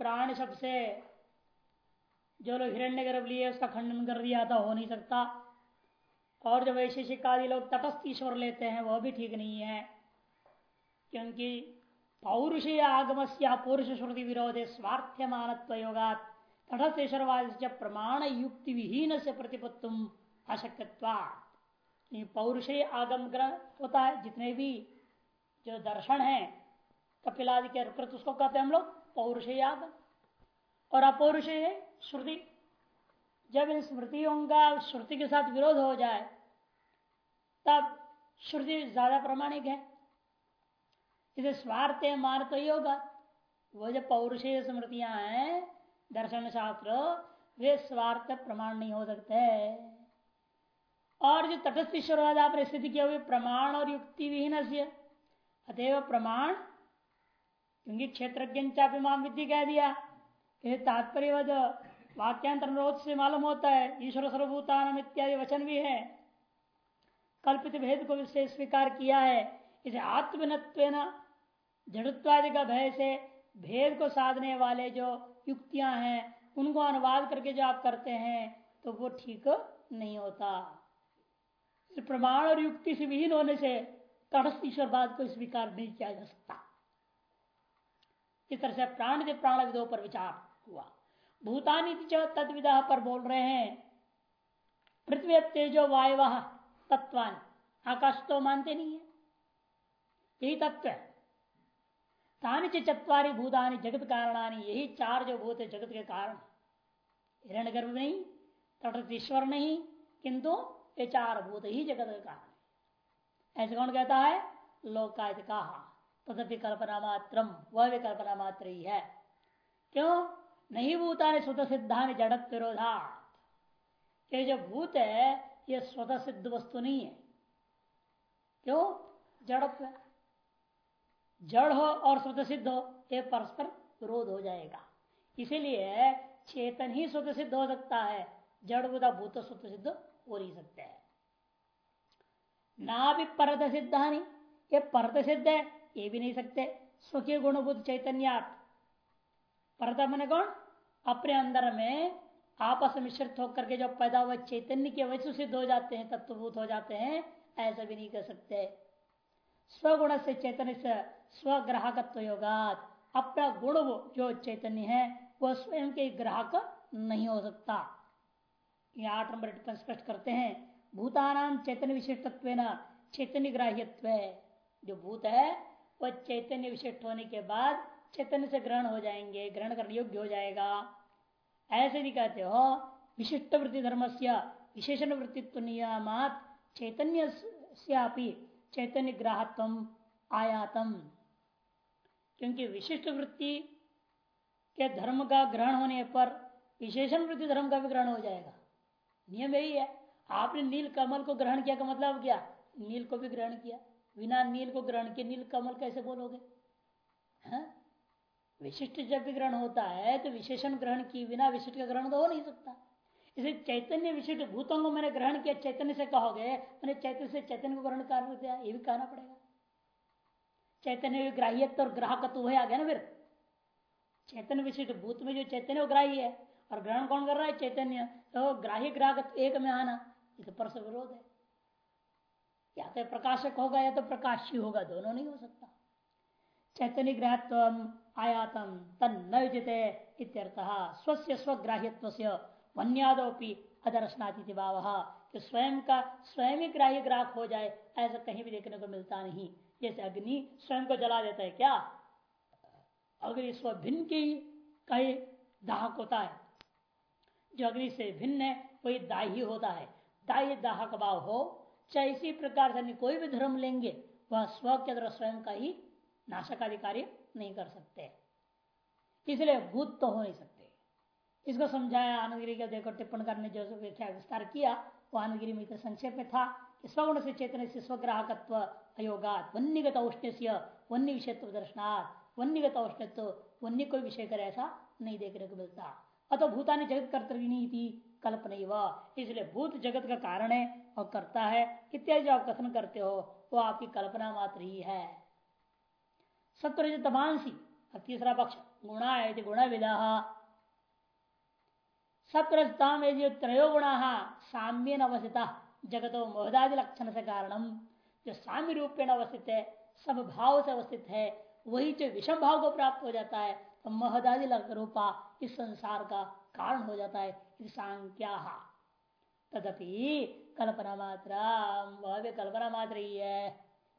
प्राण शब्द से जो लोग हिरण्य गर्भ लिए, उसका खंडन कर दिया था, हो नहीं सकता। और जो वैशेषिक आदि लोग तटस्थ ईश्वर लेते हैं, वह भी ठीक नहीं है। क्योंकि पौरुष आगम से पुरुष श्रुति विरोधे मानत्व योगा तटस्थ ईश्वरवाद से प्रमाण युक्ति विहीन से प्रतिपत्तुम अशक्यवा पौरुषीय आगम ग्रह होता है, जितने भी जो दर्शन है, कपिलादि के कृत उसको कहते हैं हम लोग पौरुषीय आगम और अपौरुषेय श्रुति। जब इन स्मृतियों का श्रुति के साथ विरोध हो जाए, तब श्रुति ज़्यादा प्रमाणिक है। इसे स्वार्थ मान तो होगा वो जो पौरुषीय स्मृतियाँ हैं, दर्शन शास्त्र, वे स्वार्थ प्रमाण नहीं हो सकते और जो तटस्थ ईश्वरवाद आपने स्थिति किया प्रमाण और युक्ति विहीन से अतएव प्रमाण क्योंकि क्षेत्रज्ञ चापी माम विद्धि कह दिया। तात्पर्य वाक्यांतर से मालूम होता है, ईश्वर सर्वभूतान इत्यादि वचन भी है। कल्पित भेद को विशेष स्वीकार किया है। इसे आत्मनत्व जड़त्वादि का भय से भेद को साधने वाले जो युक्तियाँ हैं, उनको अनुवाद करके जो आप करते हैं तो वो ठीक नहीं होता। प्रमाण और युक्ति से विहीन होने से तटस्थ ईश्वरवाद को स्वीकार नहीं किया जा सकता। इस तरह से प्राण प्राण विदो पर विचार हुआ। भूतानी तत्विदा पर बोल रहे हैं, पृथ्वी तेजो वायु तत्वान आकाश तो मानते नहीं है। यही तत्व है। तानी चतवारी भूतानी जगत कारणानी, यही चार जो भूत है जगत के कारण हिरण गर्भ नहीं तटस्थ ईश्वर नहीं किंतु ये चार भूत ही जगत का कारण ऐसे कौन कहता है? लोकायत कहा। तदपि कल्पना मात्र वह भी कल्पना मात्र ही है क्यों? नहीं भूता ने स्वतः सिद्धा जड़त विरोधा ये जो भूत है, ये स्वतः सिद्ध वस्तु नहीं है। क्यों? जड़त्व। जड़ हो और स्वतः सिद्ध हो, ये परस्पर विरोध हो जाएगा। इसीलिए चेतन ही स्वतः सिद्ध हो सकता है, जड़ बुदा भूत स्वतः सिद्ध हो नहीं सकते है। ना भी परत सिद्धानी ये परत सिद्ध है ये भी नहीं सकते। स्वकीय गुणभूत चैतन्यात। परत मैंने अपने अंदर में आपस मिश्रित होकर के जो पैदा हुआ चैतन्य के वजह सिद्ध हो जाते हैं, तत्वभूत हो जाते हैं, ऐसा भी नहीं कर सकते। स्वगुण से चैतन्य से स्वग्राहकत्व योगात। अपना गुण जो चैतन्य है वह स्वयं के ग्राहक नहीं हो सकता। आठ नंबर स्पष्ट करते हैं। भूतानाम चैतन्य विशिष्टत्व चैतन्य ग्राह्यत्व। जो भूत है वह चैतन्य विशिष्ट होने के बाद चैतन्य से ग्रहण हो जाएँगे, ग्रहण करने योग्य हो जाएगा। ऐसे भी कहते हो, विशिष्ट वृत्ति धर्म से विशेषण वृत्तित्व नियमात चैतन्य चैतन्य ग्राहत्व आयातम। क्योंकि विशिष्ट वृत्ति के धर्म का ग्रहण होने पर विशेषण वृत्ति धर्म का भी ग्रहण हो जाएगा। नियम यही है। आपने नील कमल को ग्रहण किया का मतलब क्या? नील को भी ग्रहण किया। बिना नील को ग्रहण किए नील कमल कैसे बोलोगे? हाँ? विशिष्ट जब भी ग्रहण होता है तो विशेषण ग्रहण की बिना विशिष्ट का ग्रहण तो हो नहीं सकता। इसे चैतन्य विशिष्ट भूतों को मैंने ग्रहण किया, चैतन्य से कहोगे, मैंने चैतन्य से चैतन्य को ग्रहण कर दिया ये भी कहना पड़ेगा। चैतन्य ग्राह्यत्व और ग्राहकत्व वही आ गया ना फिर? चैतन्य विशिष्ट भूत में जो चैतन्य ग्राह्य है। और ग्रहण कौन कर रहा है? चैतन्य। तो ग्राह्य ग्राहक एक में आना, ये तो परस विरोध है। या तो प्रकाशक होगा या तो प्रकाशी होगा, दोनों नहीं हो सकता। चैतन्य ग्राहत्व आयातम तन न इत्यर्थ, स्वस्य स्वग्राह्यत्व से वन्यादोपि अदर्शनाति भाव, कि स्वयं का, स्वयं ही ग्राह्य ग्राहक हो जाए, ऐसा कहीं भी देखने को मिलता नहीं। जैसे अग्नि स्वयं को जला देता है, क्या? अग्नि स्व भिन्न की कई दाहक होता है। जो अग्नि से भिन्न है, वही दाही होता है। दाही दाहक भाव हो चाहे इसी प्रकार से कोई भी धर्म लेंगे, वह स्व के द्वारा स्वयं का ही नाशक अधिकारी नहीं कर सकते। इसलिए भूत तो हो नहीं सकते। इसको समझाया, आनंदगिरी के देखो, टिप्पण करने जो व्याख्या विस्तार किया, वो आनंदगिरी में संक्षेप में था स्वगुण से चेतन से स्वग्राहकत्व, अयोगात, वन्यगत औष्ण्य वन्य विषयत्व दर्शनात्, वन्यगत औष्ण्यत्व, वन्य कोई विषय कर ऐसा नहीं देखने को मिलता। अतो भूतानी जगत कर्तव्य थी कल्पना इसलिए भूत जगत का कारण है, और करता है। इत्यादि जो आप कथन करते हो, वो आपकी कल्पना मात्र ही है। सत्वर तमांसी, अब तीसरा पक्ष, गुणा है गुण विदा सप्रस्ताम त्रयो गुणा साम्य अवस्थिता, जगतो मोहदादि लक्षण से कारणम। जो साम्य रूपेण अवस्थित है सब भाव से अवस्थित है, वही जो विषम भाव को प्राप्त हो जाता है तो महदादि रूपा इस संसार का कारण हो जाता है सांख्या तदपि कल्पना मात्र वह भी कल्पना मात्र ही है।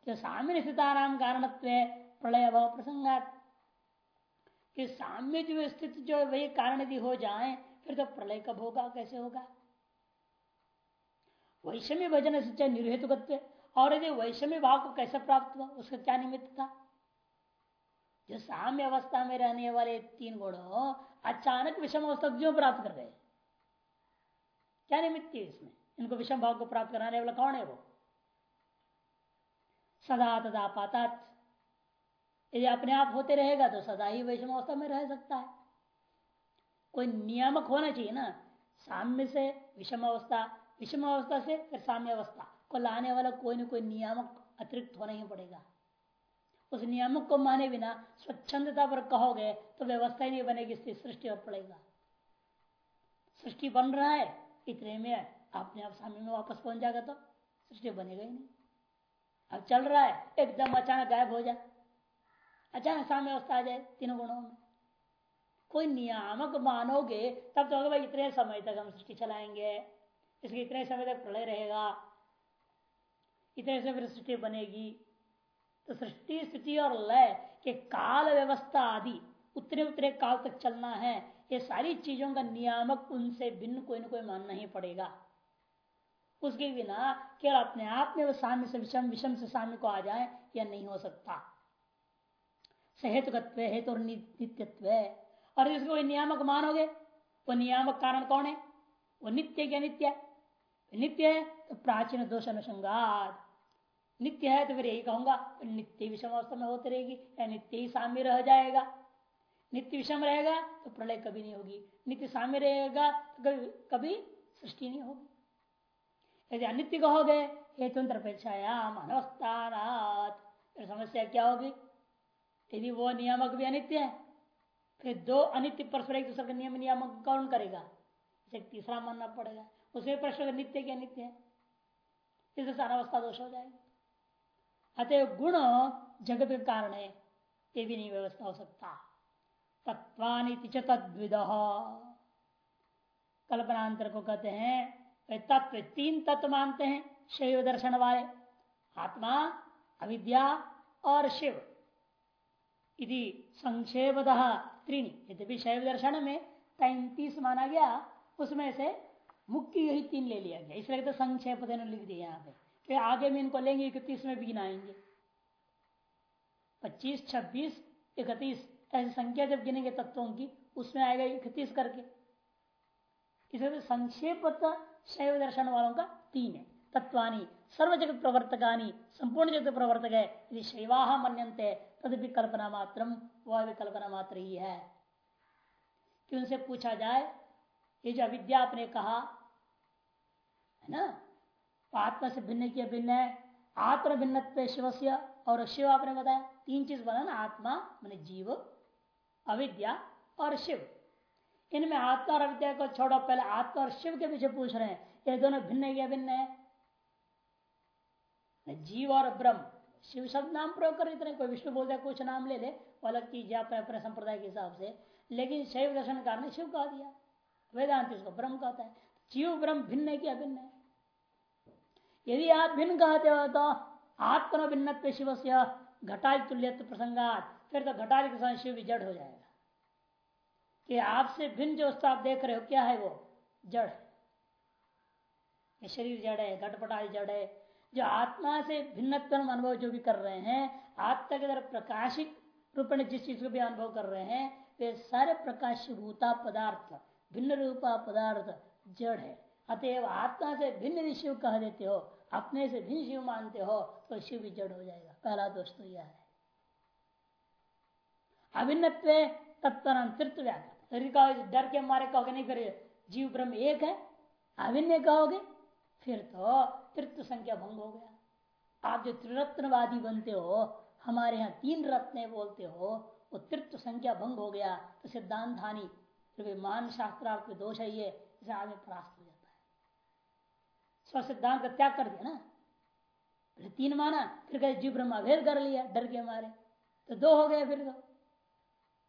जो साम्य स्थिताराम कारण प्रलय भाव प्रसंगात। साम्य जो स्थित जो वही कारण यदि हो जाए, फिर तो प्रलय कब होगा, कैसे होगा? वैषम्य भजन से निर्हेतुकत्व, और यदि वैषम्य भाव को कैसे प्राप्त हुआ, उसका क्या निमित्त था? जो साम्य अवस्था में रहने वाले तीन गुण, अचानक विषम अवस्था क्यों प्राप्त कर गए क्या निमित्त है इसमें? इनको विषम भाव को प्राप्त कराने वाला कौन है वो? सदा तदा पाता यदि अपने आप होते रहेगा तो सदा ही वैषम अवस्था में रह सकता है। कोई नियामक होना चाहिए ना, साम्य से विषम अवस्था विषम अवस्था से फिर साम्य अवस्था को लाने वाला कोई ना कोई नियामक अतिरिक्त होना ही पड़ेगा। उस नियामक को माने बिना स्वच्छंदता पर कहोगे तो व्यवस्था ही नहीं बनेगी सृष्टि और पड़ेगा। सृष्टि बन रहा है, इतने में अपने आप सामने में वापस पहुँच जाएगा तो सृष्टि बनेगा ही नहीं। अब चल रहा है, एकदम अचानक गायब हो जाए। अचानक सामने अवस्था आ जाए तीनों गुणों में। कोई नियामक मानोगे, तब तो भाई इतने समय तक हम सृष्टि चलाएँगे। इसके इतने समय तक प्रलय रहेगा। इतने समय फिर सृष्टि बनेगी। तो सृष्टि स्थिति और लय के काल व्यवस्था आदि, उतने उतने काल तक चलना है, ये सारी चीज़ों का नियामक उनसे भिन्न कोई ना कोई मानना ही पड़ेगा। उसके बिना केवल अपने आप में वो साम्य से विषम विषम से साम्य को आ जाए या नहीं हो सकता। सहेतुकत्व, हेतु और नित्यत्व। और इसको कोई नियामक मानोगे, वो नियामक कारण कौन है? वो नित्य क्या नित्य नित्य है तो प्राचीन दोष अनुसंगात। नित्य है तो फिर यही कहूँगा, नित्य विषम अवस्था में होती रहेगी, या नित्य ही साम्य रह जाएगा। नित्य विषम रहेगा तो प्रलय कभी नहीं होगी। नित्य साम्य रहेगा तो कभी सृष्टि नहीं होगी। यदि अनित्य कहोगे, हेतु अपेक्षायाम अनवस्थानात, फिर समस्या क्या होगी? यदि वो नियामक भी अनित्य है, फिर दो अनित्य परस्पर एक दूसरे का नियम, नियामक कौन करेगा? इसे तीसरा मानना पड़ेगा। उसमें प्रश्न नित्य के अनित्य है? इससे सारा अवस्था दोष हो जाएगा। अतः गुण जगत के कारण है, ये भी नहीं व्यवस्था हो सकता। तत्वानी तद्विद। कल्पनांतर को कहते हैं तत्व, तीन तत्व मानते हैं, शैव दर्शन वाले, आत्मा, अविद्या और शिव। यदि संक्षेप त्रीणी। यद्यपि शैव दर्शन में तैतीस माना गया, उसमें से मुख्य यही तीन ले लिया गया। इसलिए तो संक्षेप लिख दिया यहाँ पे। फिर आगे में इनको लेंगे, इकतीस में भी गिनाएँगे पच्चीस, छब्बीस, इकतीस, ऐसी संख्या जब गिनेंगे तत्वों की, उसमें आएगा इकतीस करके। इसलिए संक्षेप शैव दर्शन वालों का तीन है। तत्वानी सर्व जगत प्रवर्तकानी, संपूर्ण जगत प्रवर्तक है। यदि शैवाह मनते तदपि कल्पना मात्र वह भी कल्पना मात्र ही है। कि उनसे पूछा जाए, ये जो अविद्या आपने कहा, है ना? तो आत्मा से भिन्न किया, भिन्न है। आत्म भिन्न शिव और शिव, आपने बताया। तीन चीज़ बना ना, आत्मा मैंने जीव, अविद्या और शिव। इनमें आत्मा और अविद्या को छोड़ो, पहले आत्मा और शिव के पीछे पूछ रहे हैं। ये दोनों भिन्न है क्या भिन्न है? जीव और ब्रह्म। शिव शब्द नाम प्रयोग कर इतने, कोई विष्णु बोलते कुछ नाम ले ले अलग चीज़ अपने अपने संप्रदाय के हिसाब से। लेकिन शैव दर्शन कारण शिव कहा दिया। वेदांत इसको ब्रह्म कहता है। जीव, ब्रह्म भिन्न है कि अभिन्न है? यदि आप भिन्न कहते हो तो आत्म भिन्न शिव से घटाल तुल्य प्रसंगात, फिर तो घटाल के साथ शिव जड़ हो जाएगा। कि आपसे भिन्न जो आप देख रहे हो, क्या है वो? जड़। है शरीर जड़ है घटपटाल जड़ है। जो आत्मा से भिन्नत्व अनुभव जो भी कर रहे हैं, आत्मा के द्वारा प्रकाशित रूप में जिस चीज़ को भी अनुभव कर रहे हैं, वे सारे प्रकाश भूता पदार्थ, भिन्न रूपा पदार्थ जड़ है। अतएव आत्मा से भिन्न शिव कह देते हो, अपने से भिन्न शिव मानते हो तो शिव भी जड़ हो जाएगा। पहला दोष तो यह है। अभिन्न तत्व व्याख्या डर के मारे कहोगे, नहीं, फिर जीव ब्रह्म एक है। अभिन्न कहोगे, फिर तो तृत्व संख्या भंग हो गया। आप जो त्रिरत्नवादी बनते हो, हमारे यहाँ तीन रत्न बोलते हो, वो तृत्व संख्या भंग हो गया। तो सिद्धांत हानि मान शास्त्रार्थ दोष है ये आगे है स्व सिद्धांत का त्याग कर दिया ना। फिर तीन माना, फिर कहे, जीव ब्रह्मा भेद कर लिया, डर के मारे। तो दो हो गए फिर तो।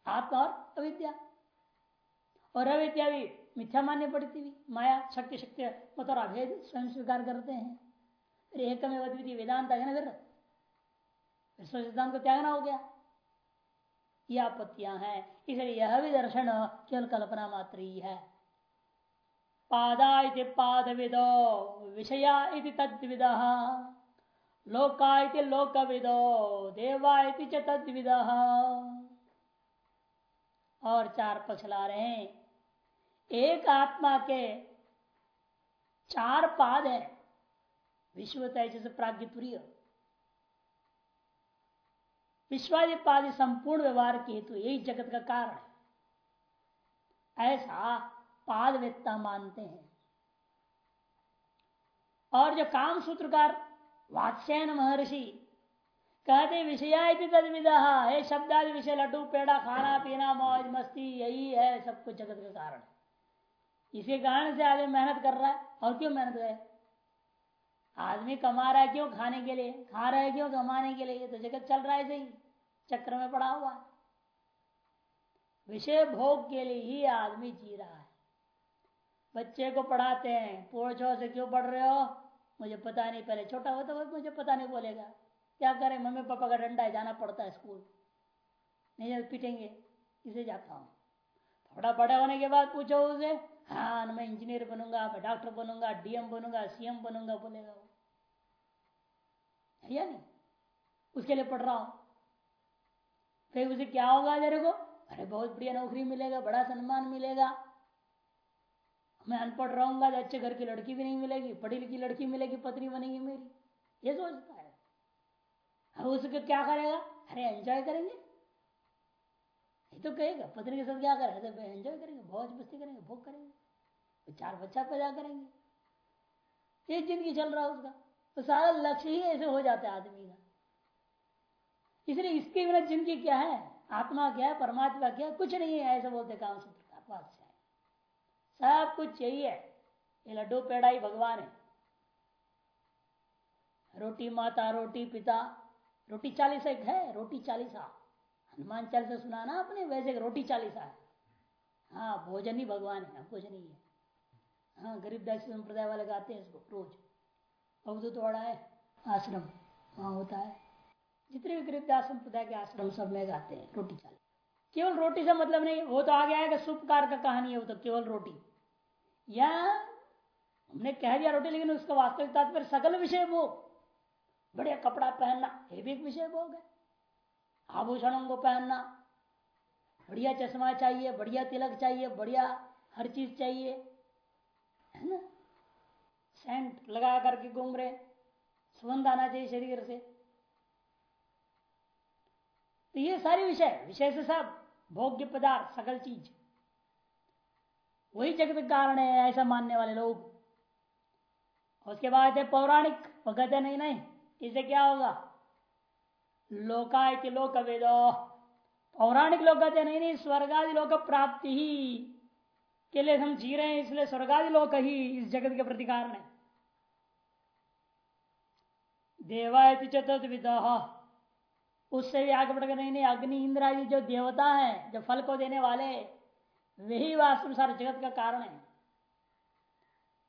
आत्मा और अविद्या। और अविद्या भी मिथ्या मान्य पड़ती हुई माया, शक्ति शक्ति मतलब अभेद स्वयं स्वीकार करते हैं। फिर एक वेदांत है ना फिर? फिर सिद्धांत को त्यागना हो गया। ये आपत्तियाँ हैं। इसलिए यह भी दर्शन केवल कल्पना मात्र ही है। पादा पाद विदो विषया तद्विद। लोका लोक विदो देवा तद्विद। और चार पक्ष ला रहे हैं। एक आत्मा के चार पाद है। विश्व तेजस प्राग्ञ तुरीय। विश्वादिपादि संपूर्ण व्यवहार के हेतु यही जगत का कारण है। ऐसा पादवेत्ता मानते हैं। और जो काम सूत्रकार वात्स्यन महर्षि कहते विषया तद है शब्दादि विषय, लड्डू, पेड़ा, खाना, पीना, मौज, मस्ती, यही है सब कुछ जगत का कारण। इसी कारण से आदमी मेहनत कर रहा है। और क्यों मेहनत करे? आदमी कमा रहा है क्यों खाने के लिए? खा रहा है क्यों कमाने के लिए? तो जगत चल रहा है सही चक्र में पड़ा हुआ विषय भोग के लिए ही आदमी जी रहा है। बच्चे को पढ़ाते हैं। पूछो से क्यों पढ़ रहे हो? मुझे पता नहीं, पहले छोटा हो तो मुझे पता नहीं बोलेगा। क्या करें? मम्मी पापा का डंडा है जाना पड़ता है स्कूल। नहीं तो पीटेंगे। इसे जाता हूँ। थोड़ा बड़ा होने के बाद पूछो उसे हाँ मैं इंजीनियर बनूँगा, मैं डॉक्टर बनूँगा, डीएम बनूँगा, सीएम बनूँगा, बोलेगा वो। या नहीं? उसके लिए पढ़ रहा हूँ। फिर उसे क्या होगा तेरे को? अरे बहुत बढ़िया नौकरी मिलेगा, बड़ा सम्मान मिलेगा। मैं अनपढ़ रहूँगा तो अच्छे घर की लड़की भी नहीं मिलेगी पढ़ी लिखी लड़की मिलेगी, पत्नी बनेगी मेरी। ये सोचता है। अब उसके क्या करेगा? अरे एंजॉय करेंगे। ये तो कहेगा, पत्नी के साथ क्या करेगा? तो एंजॉय करेंगे बहुत मस्ती करेंगे, भोग करेंगे चार बच्चा पैदा करेंगे। ये ज़िंदगी चल रहा है उसका। तो सारा लक्ष्य ही ऐसे हो जाता है आदमी का। इसलिए इसके बिना ज़िंदगी क्या है? आत्मा क्या है? परमात्मा क्या है? कुछ नहीं है, ऐसा बोलते काम सूत्र का सब कुछ चाहिए ये लड्डू पेड़ा ही भगवान है। रोटी माता, रोटी पिता, रोटी चालीसा एक है, रोटी चालीसा। हनुमान चालीसा सुना ना आपने? वैसे रोटी चालीसा है। हाँ भोजन ही भगवान है कुछ नहीं है। हाँ गरीब दास संप्रदाय वाले गाते हैं इसको रोज। अवधूत वाड़ा है, आश्रम वहाँ होता है। जितने भी गरीबदास संप्रदाय के आश्रम सब में गाते हैं, रोटी चाल केवल रोटी से मतलब नहीं, वो तो आगे आएगा सुपकार का कहानी है, वो तो केवल रोटी। या हमने कह दिया रोटी, लेकिन उसका वास्तविक तात्पर्य सकल विषय भोग। बढ़िया कपड़ा पहनना, ये भी एक विषय भोग है। आभूषणों को पहनना, बढ़िया चश्मा चाहिए, बढ़िया तिलक चाहिए, बढ़िया हर चीज़ चाहिए, है ना? सेंट लगा करके घूम रहे, सुगंध आना चाहिए शरीर से। तो ये सारे विषय विषय से सब भोग्य पदार्थ, सकल चीज़। वही जगत कारण है, ऐसा मानने वाले लोग। उसके बाद है पौराणिक, वो कहते नहीं नहीं इसे क्या होगा? लोका लोक वेदो पौराणिक लोग कहते नहीं नहीं, स्वर्गादि लोक प्राप्ति ही। के लिए हम जी रहे हैं, इसलिए स्वर्गादि लोक ही इस जगत के प्रति कारण है देवाय चतुर्थ विदा। उससे भी आगे बढ़कर नहीं नहीं, अग्नि इंद्र आदि जो देवता है, जो फल को देने वाले वही वास्तव सारे जगत का कारण है।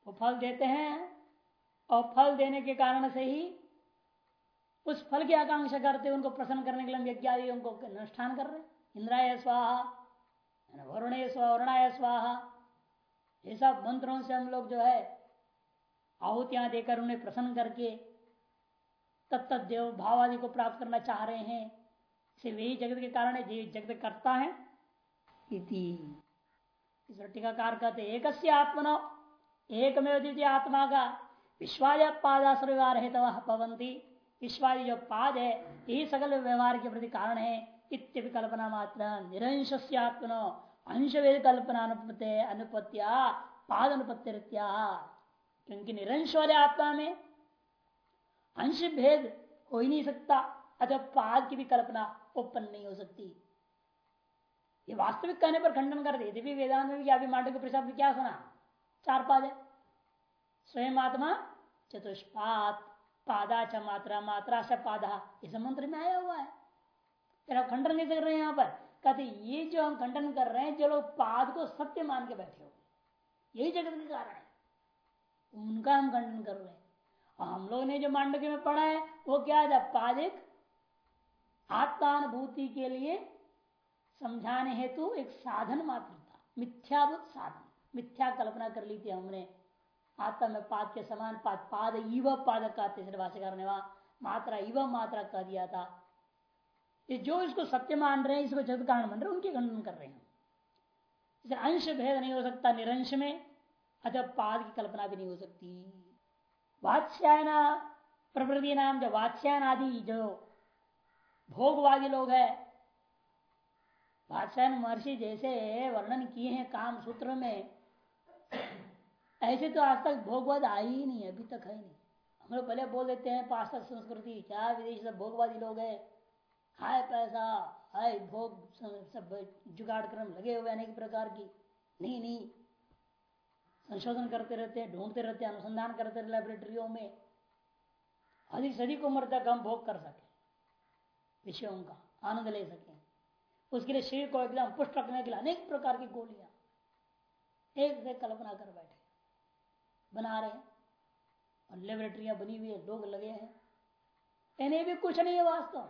वो फल देते हैं और फल देने के कारण से ही उस फल की आकांक्षा करते उनको प्रसन्न करने के लिए आदि उनको अनुष्ठान कर रहे इंद्राय स्वाहा वरुण स्वरुणाय स्वाहा, ये सब मंत्रों से हम लोग जो है, आहुतियाँ देकर उन्हें प्रसन्न करके तत्त देव भाव आदि को प्राप्त करना चाह रहे हैं। इसे वही जगत के कारण है जगत करता है। इति। इस टीकाकार कहते एक आत्मनो एक में द्वितीय आत्मा का विश्वाय पादाश्रव्यवहार हेतु पवंती विश्वादि जो पाद है, यही सकल व्यवहार के प्रति कारण है। इत्य कल्पना मात्र निरंश से आत्मनो अंश वेद कल्पना अनुपत्ति, अनुपत्या पाद अनुपत्ति क्योंकि निरंश वाले आत्मा में अंश भेद हो ही नहीं सकता अतः पाद की भी कल्पना उत्पन्न नहीं हो सकती। ये वास्तविक कहने पर खंडन कर दे भी वेदांत में अभी मांडव प्रसाद क्या सुना? चार पाद है। स्वयं आत्मा चतुष्पात पादा च मात्रा मात्रा स पादा। इस मंत्र में आया हुआ है। फिर आप खंडन नहीं कर रहे हैं यहाँ पर। कहते ये जो हम खंडन कर रहे हैं, जो लोग पाद को सत्य मान के बैठे हो, यही जगत के कारण है। उनका हम खंडन कर रहे हैं। और हम लोग ने जो मांडव्य में पढ़ा है, वो क्या था? पादिक आत्मानुभूति के लिए समझाने हेतु एक साधन मात्र था मिथ्याभूत साधन। मिथ्या कल्पना कर ली थी हमने। आत्मा में पाद के समान पाद पाद इव पाद का भाष्यकार ने वहाँ मात्रा इव मात्रा कह दिया था। ये जो इसको सत्य मान रहे हैं, इसको जगत कारण मान रहे हैं, उनके खंडन कर रहे हैं। इसे अंश भेद नहीं हो सकता निरंश में अथवा पाद की कल्पना भी नहीं हो सकती। वात्स्यायन, प्रवृत्ति नाम जो वात्स्यायन आदि जो भोगवादी लोग है वात्स्यायन महर्षि जैसे वर्णन किए हैं काम सूत्र में, ऐसे तो आज तक भोगवाद आई ही नहीं अभी तक है नहीं। हम लोग पहले बोल देते हैं पाश्चात संस्कृति, क्या विदेश से भोगवादी लोग है? हाय पैसा हाय भोग, सब जुगाड़ क्रम लगे हुए अनेक प्रकार की। नहीं नहीं। संशोधन करते रहते हैं, ढूंढते रहते हैं, अनुसंधान करते रहते लेबोरेटरियों में। अधिक से अधिक उम्र तक हम भोग कर सके, विषयों का, आनंद ले सके। उसके लिए शरीर को एकदम पुष्ट रखने के लिए अनेक प्रकार की गोलियाँ। एक से कल्पना कर बैठे। बना रहे और लेबोरेटरियाँ बनी हुई है, लोग लगे हैं। इन्हें भी कुछ नहीं है वास्तव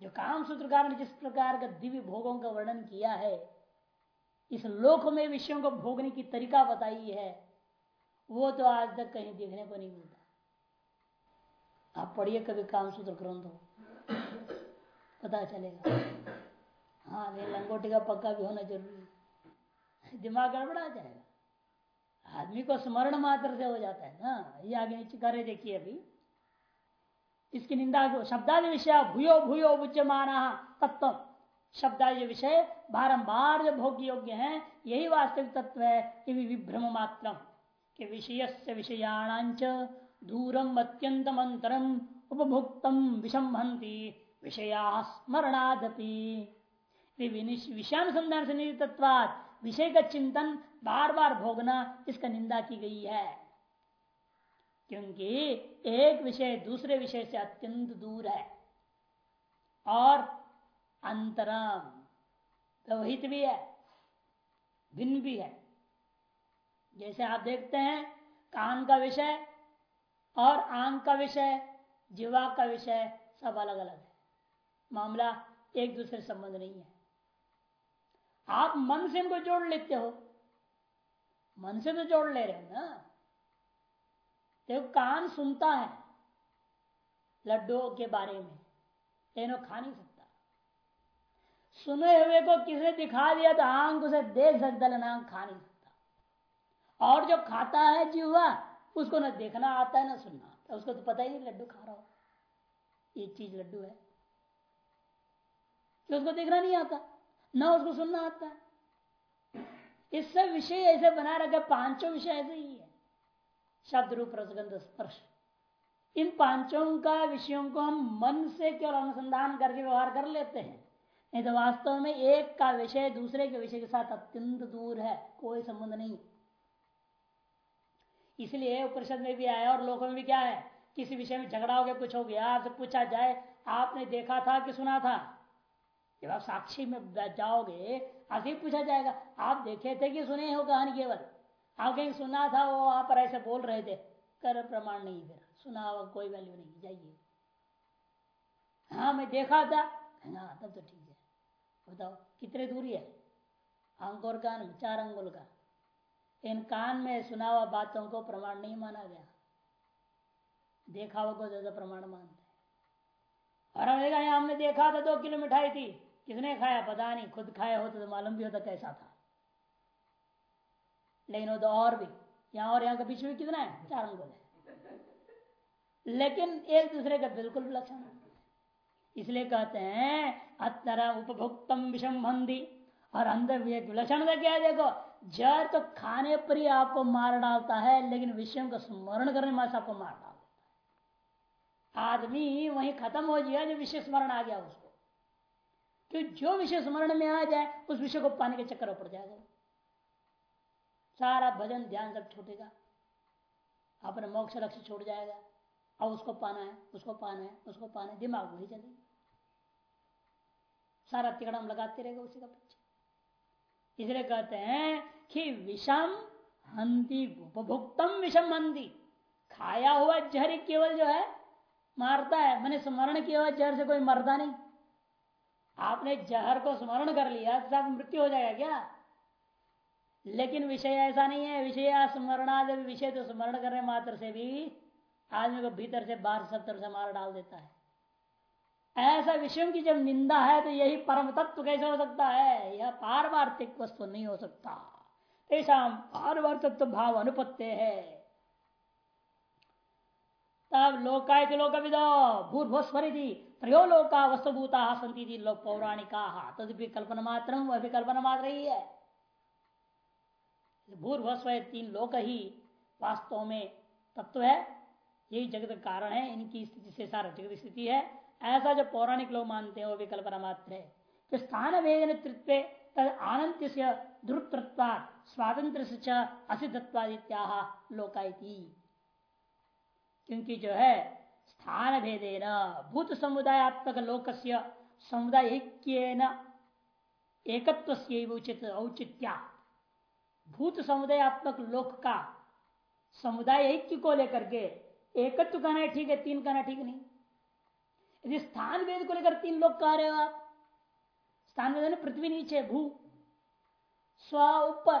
जो काम सूत्रकार ने जिस प्रकार का दिव्य भोगों का वर्णन किया है, इस लोक में विषयों को भोगने की तरीका बताई है, वो तो आज तक कहीं देखने को नहीं मिलता। आप पढ़िए कभी काम सूत्र ग्रंथ हो पता चलेगा। हाँ लंगोटी का पक्का भी होना ज़रूरी दिमाग गड़बड़ा जाएगा। आदमी को स्मरण मात्र से हो जाता है ना। ये आगे नीचे करे देखिए अभी। इसकी निंदा शब्दादि विषय भूयो भूयो बुज्यमाना तत्व शब्दादि विषय बारंबार जो भोग्य योग्य है, यही वास्तविक तत्व है कि विभ्रम मात्र के विषय से विषयाणांच दूरम अत्यंतम अंतरम उपभुक्तम विषमहंती विषया स्मरणादपि। विषयानुसंधान से नितत्वाद विषय का चिंतन बार बार भोगना इसका निंदा की गई है। क्योंकि एक विषय दूसरे विषय से अत्यंत दूर है। और अंतरम व्यवहित भी है, भिन्न भी है। जैसे आप देखते हैं, कान का विषय और आँख का विषय, जीवा का विषय सब अलग अलग है। मामला एक दूसरे संबंध नहीं है। आप मन से इनको जोड़ लेते हो। मन से तो जोड़ ले रहे हो ना। देखो, कान सुनता है लड्डुओं के बारे में। लेकिन खा नहीं सकता। सुने हुए को किसने दिखा दिया तो आँख उसे देख सकता लेकिन आँख खा नहीं सकता। और जो खाता है जीवा, उसको ना देखना आता है, ना सुनना आता है। उसको तो पता ही नहीं लड्डू खा रहा हो। ये चीज़ लड्डू है। कि उसको देखना नहीं आता। ना उसको सुनना आता है। इस सब विषय ऐसे बना रखा पाँचों विषय ऐसे ही है। शब्द रूप, रसगंध, स्पर्श। इन पाँचों का विषयों को हम मन से केवल अनुसंधान करके व्यवहार कर लेते हैं। नहीं तो वास्तव में एक का विषय दूसरे के विषय के साथ अत्यंत दूर है, कोई संबंध नहीं। इसलिए उपनिषद में भी आया और लोगों में भी क्या है, किसी विषय में झगड़ा हो गया, कुछ हो गया, आपसे पूछा जाए, आपने देखा था कि सुना था? जब आप साक्षी में जाओगे आपसे पूछा जाएगा, आप देखे थे कि सुने हो कहानी केवल? आप कहीं सुना था, वो वहाँ पर ऐसे बोल रहे थे, कर प्रमाण नहीं फिर। सुना हुआ कोई वैल्यू नहीं, जाइए। हाँ मैं देखा था। हाँ तब तो ठीक है। बताओ, कितने दूरी है? अंक और कान चार अंगुल का। इन कान में सुना हुआ बातों को प्रमाण नहीं माना गया। देखा हुआ को ज़्यादा प्रमाण मानते और हमने देखा था, दो किलो मिठाई थी। किसने खाया, पता नहीं, खुद खाया होता तो मालूम भी होता कैसा था। लेकिन तो और भी, यहाँ और यहाँ के बीच में कितना है? चार अंगुल है। लेकिन एक दूसरे का बिल्कुल लक्षण इसलिए कहते हैं अतरा उपभोक्तम विषम बंदी और अंदर एक विलक्षण क्या है देखो जर तो खाने पर ही आपको मार डालता है, लेकिन विषयों का स्मरण करने में आपको मार डाल है। आदमी वहीं खत्म हो गया, जो विषय स्मरण आ गया उसको। कि जो विषय स्मरण में आ जाए, उस विषय को पाने के चक्कर पड़ जाएगा। सारा भजन ध्यान सब छूटेगा, अपने मोक्ष लक्ष्य छोड़ जाएगा। और उसको पाना है, उसको पाना है, उसको पाना है, दिमाग वही चलेगा। सारा तिकड़म लगाते रहेगा उसी का पीछे। इसलिए कहते हैं कि विषम हंती उपभुक्तम विषम हंती खाया हुआ जहर केवल जो है, मारता है। मैंने स्मरण किया हुआ जहर से कोई मरता नहीं। आपने जहर को स्मरण कर लिया तो सब मृत्यु हो जाएगा क्या? लेकिन विषय ऐसा नहीं है, विषय स्मरणाद विषय तो स्मरण करने मात्र से भी आदमी को भीतर से बाहर सब तरह से मार डाल देता है। ऐसा विषयों की जब निंदा है तो यही परम तत्व कैसे हो सकता है? यह पारवार्थिक वस्तु नहीं हो सकता। ऐसा पारवार्थित्व भाव अनुपत्य है। तब लोकायत लोक विदो भूर्भस्वरी थी त्रयो लोका वस्तुभूता संति लोक पौराणिका। तदपि कल्पना मात्र, वह भी कल्पना मात्र ही है। भूर्भस्व तीन लोक ही वास्तव में तत्व है। यही जगत कारण है, इनकी स्थिति से सारा जगत स्थिति है। ऐसा जो पौराणिक लोग मानते हैं, वो भी कल्पना मात्र है। तो स्थान वेदन तृत्व, तद आनंद से ध्रुतृत्वा स्वातंत्र से असिद्धत्वादित्या लोकायती क्योंकि जो है स्थान भेदे न भूत समुदायात्मक लोक समुदाय एकत्व उचित औचित्या। भूत समुदायात्मक लोक का समुदाय ऐक्य को लेकर के एकत्व कहना ठीक है, तीन कहना ठीक नहीं। यदि स्थान भेद को लेकर तीन लोग कह रहे हो आप, स्थान भेद पृथ्वी नीचे, भू, स्व ऊपर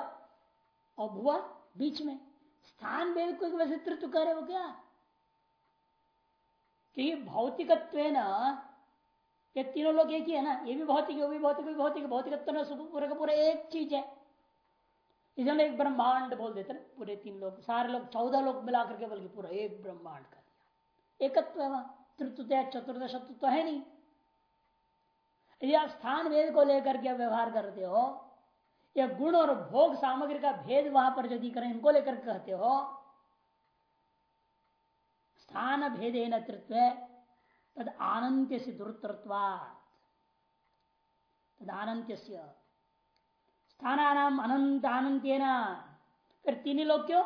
और भुआ बीच में। स्थान भेद को वैसे तृत्व कह रहे हो क्या? क्योंकि भौतिकत्व ये तीनों लोग एक ही है ना? ये भी भौतिक वो भी भौतिक भी भौतिक, भौतिकत्व पूरे का पूरा एक चीज़ है। इसलिए एक ब्रह्मांड बोल देते ना, पूरे तीन लोग, सारे लोग, चौदह लोग मिला करके बल्कि पूरा एक ब्रह्मांड कर दिया। एकत्व है वहाँ तृतीय चतुर्थ शत्रु तो है नहीं। यदि आप स्थान भेद को लेकर के व्यवहार करते हो, या गुण और भोग सामग्री का भेद वहाँ पर यदि करें, इनको लेकर कहते हो स्थान भेदे न तद आनंत्य से दुर्तृत्वाद तद आनंत्य स्थानानाम अनंत अनंत फिर तीन लोग क्यों?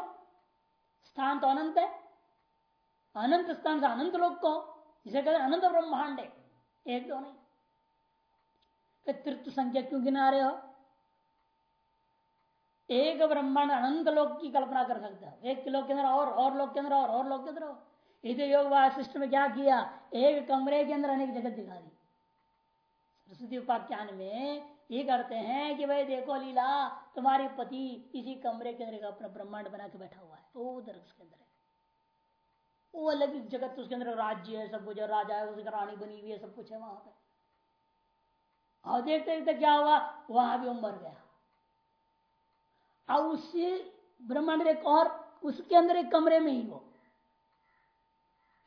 स्थान तो अनंत है। अनंत स्थान से अनंत लोग को, जिसे कहते अनंत ब्रह्मांड है। एक दो नहीं। तृत्व संख्या क्यों गिना रहे हो? एक ब्रह्मांड अनंत लोक की कल्पना कर सकते हो। एक लोग के अंदर और और लोग के अंदर और और लोग के अंदर इधर योग वासिष्ठ में क्या किया एक कमरे के अंदर अनेक जगत दिखा दी सरस्वती उपाख्यान में ये करते हैं कि भाई देखो लीला, तुम्हारे पति इसी कमरे के अंदर अपना ब्रह्मांड बना के बैठा हुआ है। वो उधर उसके अंदर है। वो अलग जगत उसके अंदर, राज्य है, सब कुछ राजा है, उसकी रानी बनी हुई है, सब कुछ है वहाँ पे। और देखते देखते क्या हुआ? वहाँ भी वो मर गया। और उसी ब्रह्मांड एक और, उसके अंदर एक कमरे में ही वो।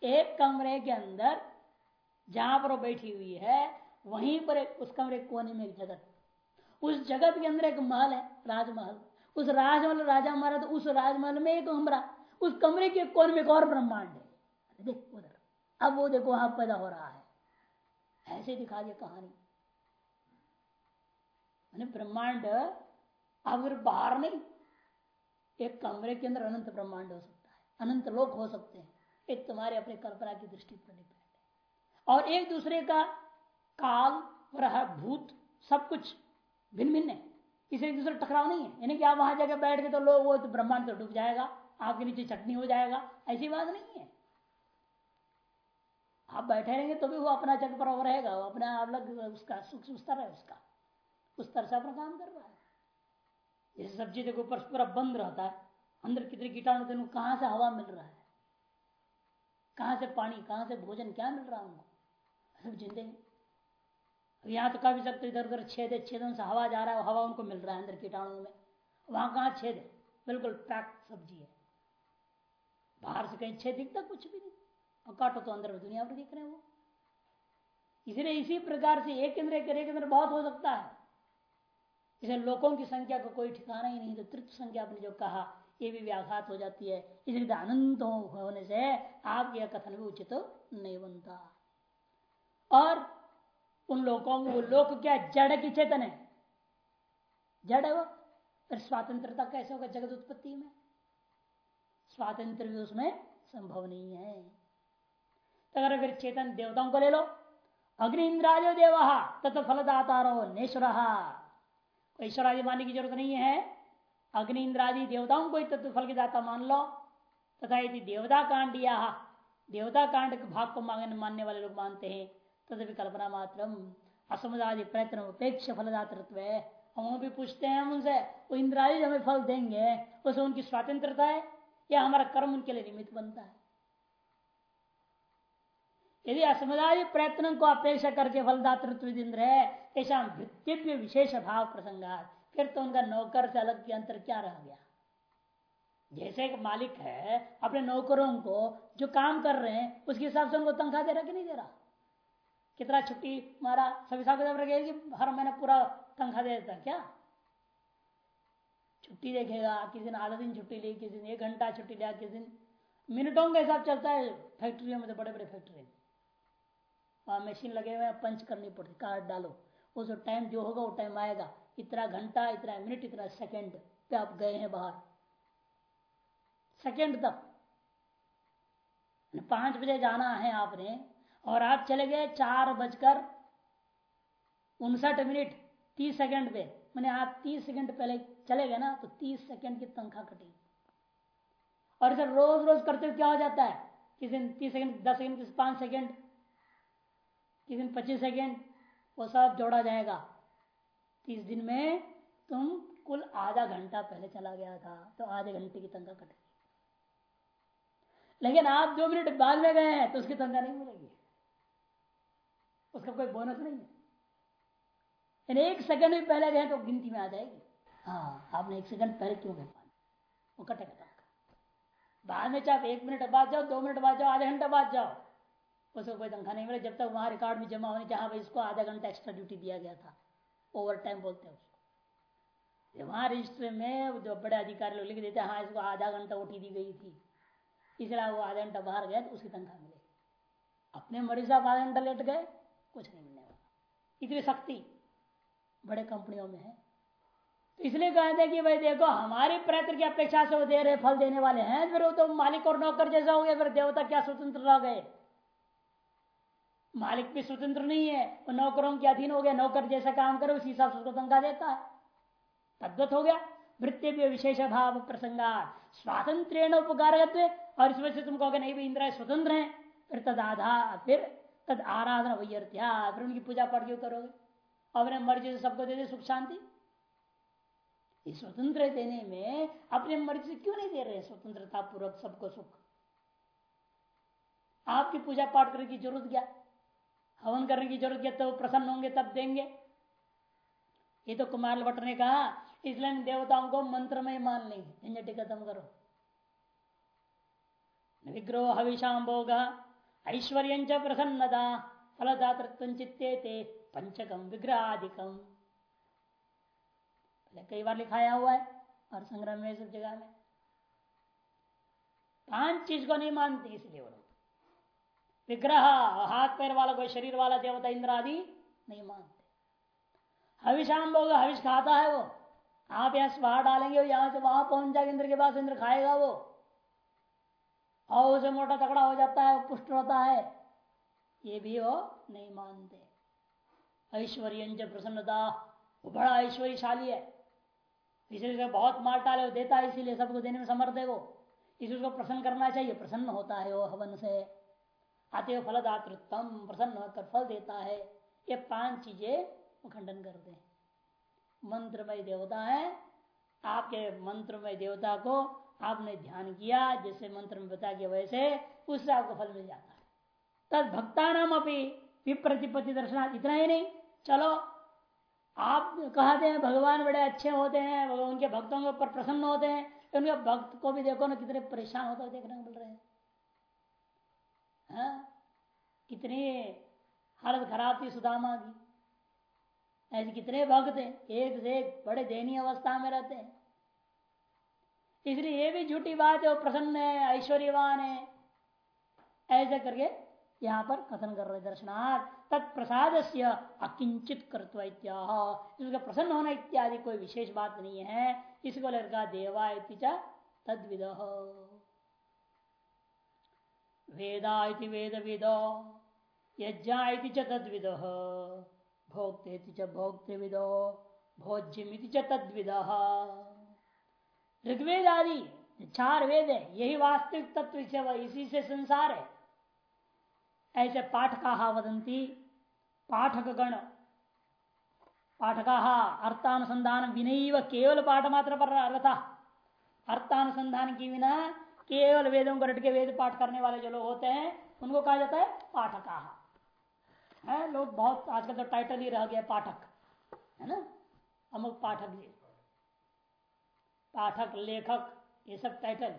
एक कमरे के अंदर जहाँ पर वो बैठी हुई है, वहीं पर एक उस कमरे कोने में एक जगत। उस जगत के अंदर एक महल है, राजमहल। उस राजमहल, राजा महाराज तो उस राजमहल में एक कमरा उस कमरे के कोने में एक और ब्रह्मांड है। देख उधर। अब वो देखो, वहाँ पैदा हो रहा है। ऐसे दिखा दिया कहानी। ब्रह्मांड अगर बाहर नहीं। एक कमरे के अंदर अनंत ब्रह्मांड हो सकता है। अनंत लोक हो सकते हैं। एक तुम्हारे अपने कल्पना की दृष्टि पर डिपेंड और एक दूसरे का काल रह भूत, सब कुछ भिन्न भिन्न है। इसे एक दूसरे टकराव नहीं है। यानी कि आप वहाँ जाकर बैठ के तो लोग वो तो ब्रह्मांड तो डूब जाएगा, आपके नीचे चटनी हो जाएगा, ऐसी बात नहीं है। आप बैठे रहेंगे तो भी वो अपना जग पर रहेगा, वो अपना अलग उसका सूक्ष्म स्तर है उसका। उस तरह से अपना काम कर रहा है। जैसे सब्ज़ी देखो ऊपर पूरा बंद रहता है। अंदर कितने कीटाणु कहाँ से हवा मिल रहा है? कहाँ से पानी, कहाँ से भोजन, क्या मिल रहा उनको? सब जिंदे यहाँ तो कभी सकते इधर उधर छेद है, छेदों से हवा जा रहा है, हवा उनको मिल रहा है अंदर कीटाणु में। वहाँ कहा छेद है? बिल्कुल पैक सब्ज़ी है। बाहर से कहीं छेद दिखता, कुछ भी नहीं। और काटो तो अंदर दुनिया पर दिख रहे हैं वो। इसलिए इसी प्रकार से एक केंद्र एक केंद्र बहुत हो सकता है। इसे लोगों की संख्या का को कोई ठिकाना ही नहीं तो तृतीय संख्या आपने जो कहा ये भी व्याघात हो जाती है। इसलिए अनंत होने से आपके कथन भी उचित तो नहीं बनता। और उन लोगों को लोक क्या जड़ की चेतन है? जड़ है वो। फिर स्वतंत्रता कैसे होगा जगत उत्पत्ति में? स्वातंत्र भी उसमें संभव नहीं है। तो अगर फिर चेतन देवताओं को ले लो, अग्नि इंद्राजो देव तथा फलदाता नेश्वर। कोई ईश्वर आदि मानने की ज़रूरत नहीं है। अग्नि इंद्रादि देवताओं को तत्व फल के दाता मान लो। तथा यदि देवता कांड या देवता कांड के भाग को मांगने मानने वाले लोग मानते हैं तथापि कल्पना मात्र असमुदादि प्रयत्न उपेक्ष फलदातृत्व है। हम भी पूछते हैं हम उनसे, वो इंद्रादि हमें फल देंगे? उसे उनकी स्वतंत्रता है या हमारा कर्म उनके लिए निमित्त बनता है? यदि असमुदाय प्रयत्न को अपेक्षा करके फलदातृत्व इंद्र है, ऐसा वृत्तिव्य विशेष भाव प्रसंगा फिर तो उनका नौकर से अलग के अंतर क्या रह गया? जैसे एक मालिक है, अपने नौकरों को जो काम कर रहे हैं, उसके हिसाब से उनको तनख्वाह दे रहा कि नहीं दे रहा? कितना छुट्टी मारा सब हिसाब किताब हर महीना पूरा तनख्वाह दे देता क्या? छुट्टी देखेगा, किसी दिन आधा दिन छुट्टी ली, किसी दिन एक घंटा छुट्टी लिया किसी दिन मिनटों का हिसाब चलता है फैक्ट्रियों में तो बड़े बड़े फैक्ट्री। वहाँ मशीन लगे हुए हैं, पंच करनी पड़ती, कार्ड डालो। उस टाइम जो होगा, वो टाइम आएगा। इतना घंटा, इतना मिनट, इतना सेकंड पे आप गए हैं बाहर। सेकंड तक। पाँच बजे जाना है आपने, और आप चले गए चार बजकर उनसठ मिनट, तीस सेकंड पे। मैंने आप तीस सेकंड पहले चले गए ना तो तीस सेकंड की तनख्वाह कटेगी और इसे रोज रोज करते क्या हो जाता है? किसी दिन तीस सेकंड, दस सेकंड, किसी पाँच सेकंड, किसी दिन पच्चीस सेकंड, वो सब जोड़ा जाएगा। तीस दिन में तुम कुल आधा घंटा पहले चला गया था तो आधे घंटे की तनख्वाह कटेगी लेकिन आप दो मिनट बाद में गए हैं तो उसकी तनख्वाह नहीं मिलेगी। उसका कोई बोनस नहीं है। एक सेकंड भी पहले गए तो गिनती में आ जाएगी। हाँ आपने एक सेकंड पहले क्यों गए? वो कटेगा बाद में चाहे एक मिनट बाद जाओ, दो मिनट बाद जाओ, आधे घंटे बाद जाओ, उसको कोई तनख्वाह नहीं मिले। जब तक वहाँ रिकॉर्ड में जमा होने जहाँ इसको आधा घंटा एक्स्ट्रा ड्यूटी दिया गया था। ओवर टाइम बोलते हैं उसको। वहाँ रजिस्टर में जो बड़े अधिकारी लोग लिख देते हैं हाँ इसको आधा घंटा ओटी दी गई थी। इसलिए वो आधा घंटा बाहर गया तो उसकी तनख्वाह मिलेगी अपने मरीज़ आप आधा घंटा लेट गए, कुछ नहीं मिलने वाला। इतनी शक्ति बड़े कंपनियों में है। तो इसलिए कहते हैं कि भाई देखो, हमारे प्रयत्न की अपेक्षा से वो दे रहे, फल देने वाले हैं, फिर वो तो मालिक और नौकर जैसा हो गया, फिर देवता क्या स्वतंत्र रह गए? मालिक भी स्वतंत्र नहीं है वो नौकरों के अधीन हो गया, नौकर जैसा काम करे, उसी हिसाब से उसको तंगा देता है। तद्वत हो गया। वृत्ति भी विशेष भाव प्रसंगा स्वातंत्र उपकार और वजह से तुम कहोगे, नहीं भी इंद्र स्वतंत्र है। फिर तद आधा फिर तद आराधना वही फिर उनकी पूजा पाठ क्यों करोगे? अपने मर्ज़ी से सबको दे दे सुख शांति। स्वतंत्र देने में, अपने मर्ज़ी से क्यों नहीं दे रहे स्वतंत्रता पूर्वक सबको सुख? आपकी पूजा पाठ करने की ज़रूरत क्या? हवन करने की ज़रूरत क्या तो प्रसन्न होंगे, तब देंगे। ये तो कुमार भट्ट ने कहा, इसलिए देवताओं को मंत्र में मान लेंगे झंझटी खत्म करो। विग्रह हविषाम भोग, ऐश्वर्य प्रसन्नता, फलदातृत्व चित्ते पंचकम विग्रहाधिकम कई बार लिखाया हुआ है, और संग्रह में सब जगह में। पाँच चीज़ को नहीं मानते इसलिए वो लोग। विग्रह हाथ पैर वाला कोई शरीर वाला देवता इंद्र आदि नहीं मानते हविशाम लोग हविष खाता है वो आप यहाँ से बाहर डालेंगे यहाँ से वहाँ पहुँच जाएगा इंद्र के पास इंद्र खाएगा वो और उसे मोटा तकड़ा हो जाता है पुष्ट होता है ये भी वो नहीं मानते ऐश्वर्य प्रसन्नता वो बड़ा ऐश्वर्यशाली है इसलिए बहुत मार टाले देता है इसीलिए सबको देने में समर्थ है वो इसलिए उसको प्रसन्न करना चाहिए प्रसन्न होता है वो हवन से अतएव फलदातृत्व प्रसन्न होकर फल देता है। ये पाँच चीज़ें खंडन करते हैं मंत्रमय देवता है। आपके मंत्रमय देवता को आपने ध्यान किया, जैसे मंत्र में बता गया वैसे उससे आपको फल मिल जाता है। तद भक्ता नाम अपनी विप्रतिपत्ति दर्शना इतना ही नहीं। चलो, आप कहते हैं भगवान बड़े अच्छे होते हैं उनके भक्तों के ऊपर प्रसन्न होते हैं उनके भक्त को भी देखो ना कितने परेशान होते देखने को मिल रहे हैं। हाँ? कितनी हालत खराब थी सुदामा की। ऐसे कितने भक्त हैं? एक से एक बड़े दयनीय अवस्था में रहते हैं। इसलिए ये भी झूठी बात है, वो प्रसन्न है, ऐश्वर्यवान है। ऐसे करके यहाँ पर कथन कर रहे दर्शनार्थ। तत्प्रसाद से अकिंचित कर्तव्य इसका प्रसन्न होना इत्यादि कोई विशेष बात नहीं है। इसको लड़का देवा तद विद वेदा वेद विदो यज्ञा तद्विद, भोक्ते च भोक्ते विदो भोज्यमिति च तद्विद। ऋग्वेद आदि चार वेद है, यही वास्तविक तत्व इसी से संसार है। ऐसे पाठका वदंती पाठक गण पाठका अर्थानुसंधान विनय केवल पाठ मात्र पर अर्था अर्थानुसंधान की बिना केवल वेदों को रट के वेद पाठ करने वाले जो लोग होते हैं, उनको कहा जाता है पाठका। है, लोग बहुत आजकल तो टाइटल ही रह गया पाठक। है ना? अमुक पाठक जी। पाठक, लेखक, ये सब टाइटल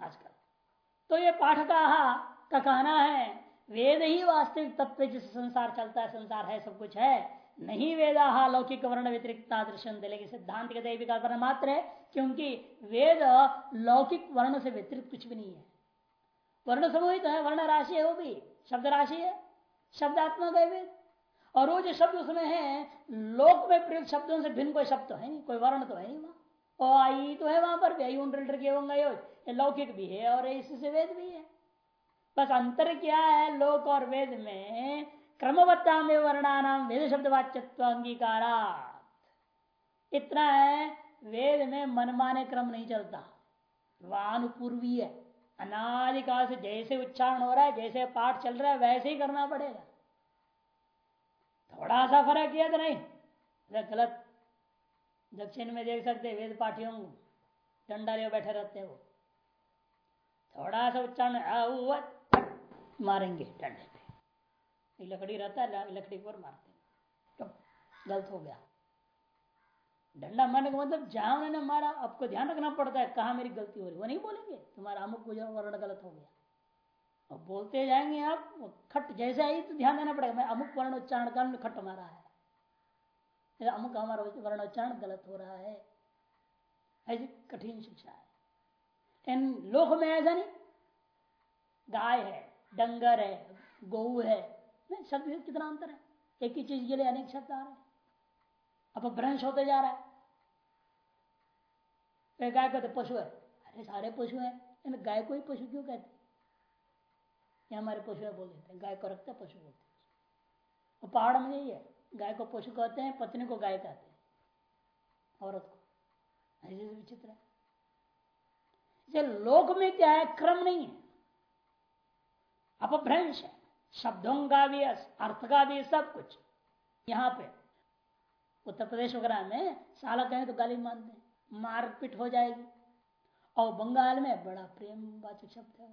आजकल। तो ये पाठका का कहना है, वेद ही वास्तविक तत्व जिस संसार चलता है, संसार है, सब कुछ है। नहीं वेदा लौकिक वर्ण व्यतिरिक्त दृश्य लेकिन सिद्धांत के दैविक वर्ण मात्र है, क्योंकि वेद लौकिक वर्ण से व्यतिरिक्त कुछ भी नहीं है। वर्ण समूहित है, वर्ण राशि है वो भी। शब्द राशि है, शब्दात्मक है वेद। और वो जो शब्द उसमें है, लोक में प्रयुक्त शब्दों से भिन्न कोई शब्द तो है नहीं, कोई वर्ण तो है नहीं वहाँ। और आई तो है वहाँ पर भी, आई होंगे लौकिक भी है और इससे वेद भी है। बस अंतर क्या है, लोक और वेद में क्रमवत्ता में वर्णानाम वेद शब्द वाच्यत्व अंगीकारा इतना है, वेद में मनमाने क्रम नहीं चलता। वानुपूर्वी है अनादिकाल से जैसे उच्चारण हो रहा है, जैसे पाठ चल रहा है, वैसे ही करना पड़ेगा। थोड़ा सा फ़र्क किया तो नहीं। गलत दक्षिण में देख सकते वेद पाठियों डंडा ले बैठे रहते हो थोड़ा सा उच्चारण मारेंगे, डंडे पे। लकड़ी रहता है लकड़ी पर मारते तो गलत हो गया। डंडा मारने का मतलब जहाँ उन्होंने मारा, आपको ध्यान रखना पड़ता है कहा मेरी गलती हो रही वो नहीं बोलेंगे, तुम्हारा अमुक वर्ण गलत हो गया। और बोलते जाएँगे आप खट जैसे आई तो ध्यान देना पड़ेगा, मैं अमुक वर्ण उच्चारण का खट मारा है। अमुक हमारा वर्ण उच्चारण गलत हो रहा है। ऐसी कठिन शिक्षा है। इन लोक में ऐसा नहीं, गाय है, डंगर है, गौ है शब्द कितना अंतर है? एक ही चीज़ के लिए अनेक शब्द आ रहे हैं। अब भ्रंश होते जा रहा है। गाय कहते पशु है। अरे, सारे पशु हैं। गाय को ही पशु क्यों कहते ये हमारे पशु बोल देते हैं। गाय को रखते पशु बोलते हैं। पहाड़ में यही है। गाय को पशु कहते हैं, पत्नी को गाय कहते हैं। औरत को। ऐसे विचित्र है। लोक में क्या है? क्रम नहीं है। अपभ्रंश है। शब्दों का भी अर्थ का भी सब कुछ। यहाँ पे। उत्तर प्रदेश वगैरह में साला कहें तो गाली मानते मारपीट हो जाएगी। और बंगाल में बड़ा प्रेम वाचक शब्द है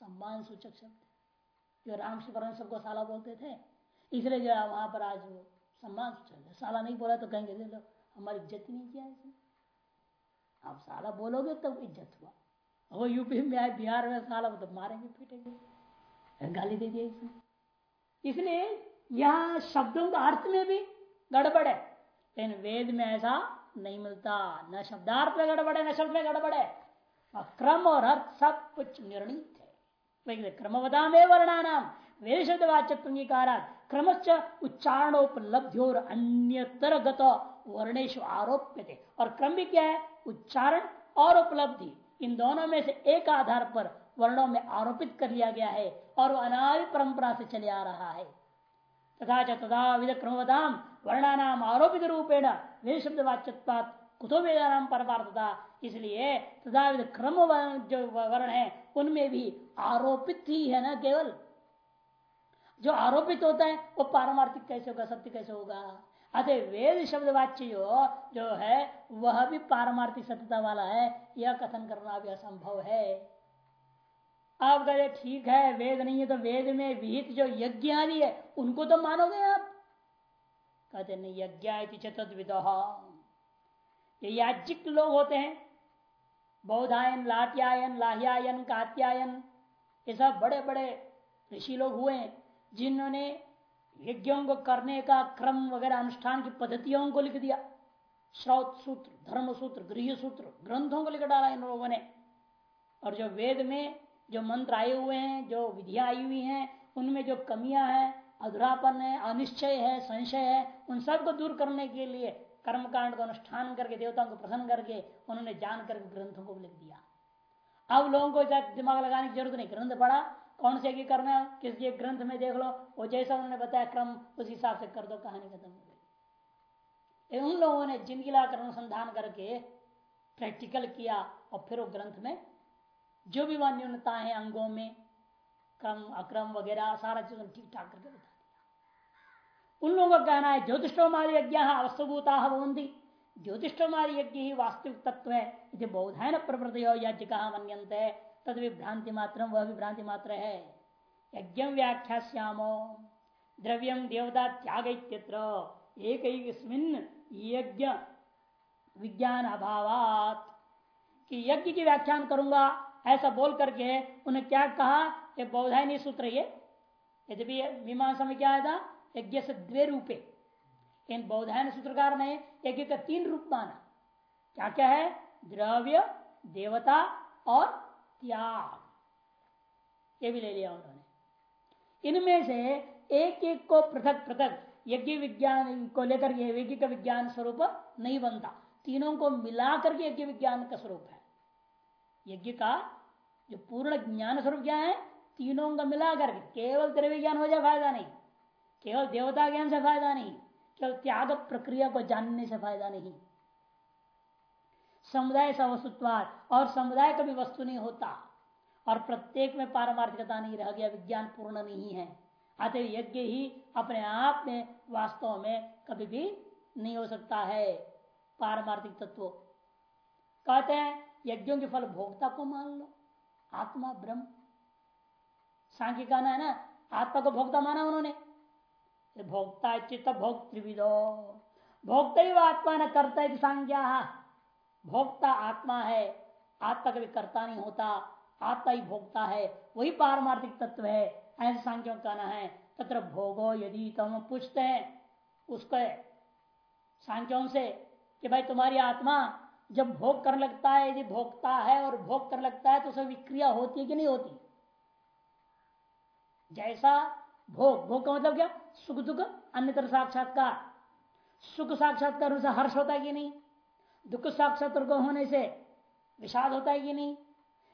सम्मान सूचक शब्द जो राम शिवरण सबको साला बोलते थे, इसलिए जो वहाँ पर आज वो सम्मान सूचक साला नहीं बोला तो कहेंगे, लो हमारी इज़्ज़त नहीं किया इसने। आप साला बोलोगे तब तो इज़्ज़त हुआ। वो यूपी में आए, बिहार में साला तो मारेंगे, पीटेंगे। गाली दे दिया इसने। इसलिए यहाँ शब्दों का अर्थ में भी गड़बड़ है। लेकिन वेद में ऐसा नहीं मिलता। न शब्दार्थ में गड़बड़ न शब्द में गड़बड़ है। क्रम और अर्थ सब कुछ निर्णित है। क्रमवदा में वर्णानाम वेद शब्द वाचकारा क्रमश्च उच्चारणोपलब्धि और अन्यतरगत वर्णेश आरोप्य थे और क्रम भी क्या है? उच्चारण और उपलब्धि। इन दोनों में से एक आधार पर वर्णों में आरोपित कर लिया गया है और वो अनादि परंपरा से चले आ रहा है। तथा तथा विध क्रमवदाम वर्णानाम आरोपित रूपेण वेद शब्द वाच्यत्वात् कुतो वेदानाम परमार्थता इसलिए तथा विध क्रम जो वर्ण है, उनमें भी आरोपित ही है ना केवल। जो आरोपित होता है, वो पारमार्थिक कैसे होगा, सत्य कैसे होगा? अतः वेद शब्द वाच्य जो है, वह भी पारमार्थिक सत्यता वाला है। यह कथन करना भी असंभव है। आप कहते ठीक है, वेद नहीं है तो वेद में विहित जो यज्ञ आदि है, उनको तो मानोगे आप? कहते, नहीं यज्ञ ये याज्ञिक लोग होते हैं। बौधायन लाट्यायन लाह्यायन, कात्यायन, ये सब बड़े बड़े ऋषि लोग हुए हैं, जिन्होंने यज्ञों को करने का क्रम वगैरह, अनुष्ठान की पद्धतियों को लिख दिया। श्रौत सूत्र, धर्म सूत्र, गृह सूत्र, ग्रंथों को लिख डाला इन लोगों ने। और जो वेद में जो मंत्र आए हुए हैं, जो विधियाँ आई हुई हैं, उनमें जो कमियाँ हैं, अधुरापन है, अनिश्चय है, संशय है, उन सबको दूर करने के लिए कर्मकांड को अनुष्ठान करके, देवताओं को प्रसन्न करके, उन्होंने जान करके ग्रंथों को लिख दिया। अब लोगों को दिमाग लगाने की ज़रूरत नहीं, ग्रंथ पढ़ा, कौन से की करना किसी ग्रंथ में देख लो, वो जैसा उन्होंने बताया, क्रम उस हिसाब से कर दो, कहानी खत्म हो गई। उन लोगों ने ज़िंदगी लाकर अनुसंधान करके प्रैक्टिकल किया, और फिर वो ग्रंथ में जो भी वह न्यूनता है अंगों में क्रम अक्रम वगैरह, सारा चीज़ ठीक ठाक करके बता दिया। उन लोगों का कहना है ज्योतिषोमारी यज्ञ अवस्तभूता भवंती ज्योतिषोमारी यज्ञ ही वास्तविक तत्व है। इसे बौधायन प्रवृत यज्ञ कहा मनंत है तद विभ्रांति मात्र, वह विभ्रांति मात्र है। यज्ञ व्याख्या श्यामो द्रव्यम देवता त्याग एक यज्ञ विज्ञान अभावात कि यज्ञ की व्याख्यान करूँगा ऐसा बोल करके उन्हें क्या कहा? ये बौधायनी सूत्र ये। यद्यपि मीमांसा में क्या आया था? यज्ञ से द्वे रूपे। इन बौधायन सूत्रकार ने यज्ञ का तीन रूप माना। क्या क्या है? द्रव्य, देवता और त्याग। ये भी ले लिया उन्होंने। इनमें से एक एक को पृथक पृथक यज्ञ विज्ञान को लेकर यज्ञ का विज्ञान स्वरूप नहीं बनता। तीनों को मिलाकर के यज्ञ विज्ञान का स्वरूप है। यज्ञ का जो पूर्ण ज्ञान स्वरूप क्या है? तीनों का मिलाकर केवल द्रव्य ज्ञान हो जाए फ़ायदा नहीं। केवल देवता ज्ञान से फ़ायदा नहीं। केवल त्याग प्रक्रिया को जानने से फ़ायदा नहीं। समुदाय से और समुदाय का भी वस्तु नहीं होता। और प्रत्येक में पारमार्थिकता नहीं रह गया, विज्ञान पूर्ण नहीं है। अतः यज्ञ ही अपने आप में वास्तव में कभी भी नहीं हो सकता है। पारमार्थिक तत्व। कहते हैं यज्ञों के फल भोक्ता को मान लो। आत्मा ब्रह्म। सांख्य कहना है ना, आत्मा को भोक्ता माना उन्होंने। भोक्ता चित्त भोक्तृविदो। भोक्ता ही आत्मा न करता है सांख्या। भोक्ता आत्मा है, आत्मा कभी करता नहीं होता। आत्मा ही भोक्ता है, वही पारमार्थिक तत्व है। ऐसे सांख्यों का कहना है, तत्र भोगो यदि तो हम पूछते हैं उसको सांख्यों से कि भाई तुम्हारी आत्मा जब भोग कर लगता है, यदि भोगता है और भोग कर लगता है तो उसे विक्रिया होती है कि नहीं होती? जैसा भोग भोग का मतलब क्या? सुख दुख अन्य साक्षात्कार। सुख साक्षात्कार उसे हर्ष होता है कि नहीं? दुख साक्षात्कार को होने से विषाद होता है कि नहीं?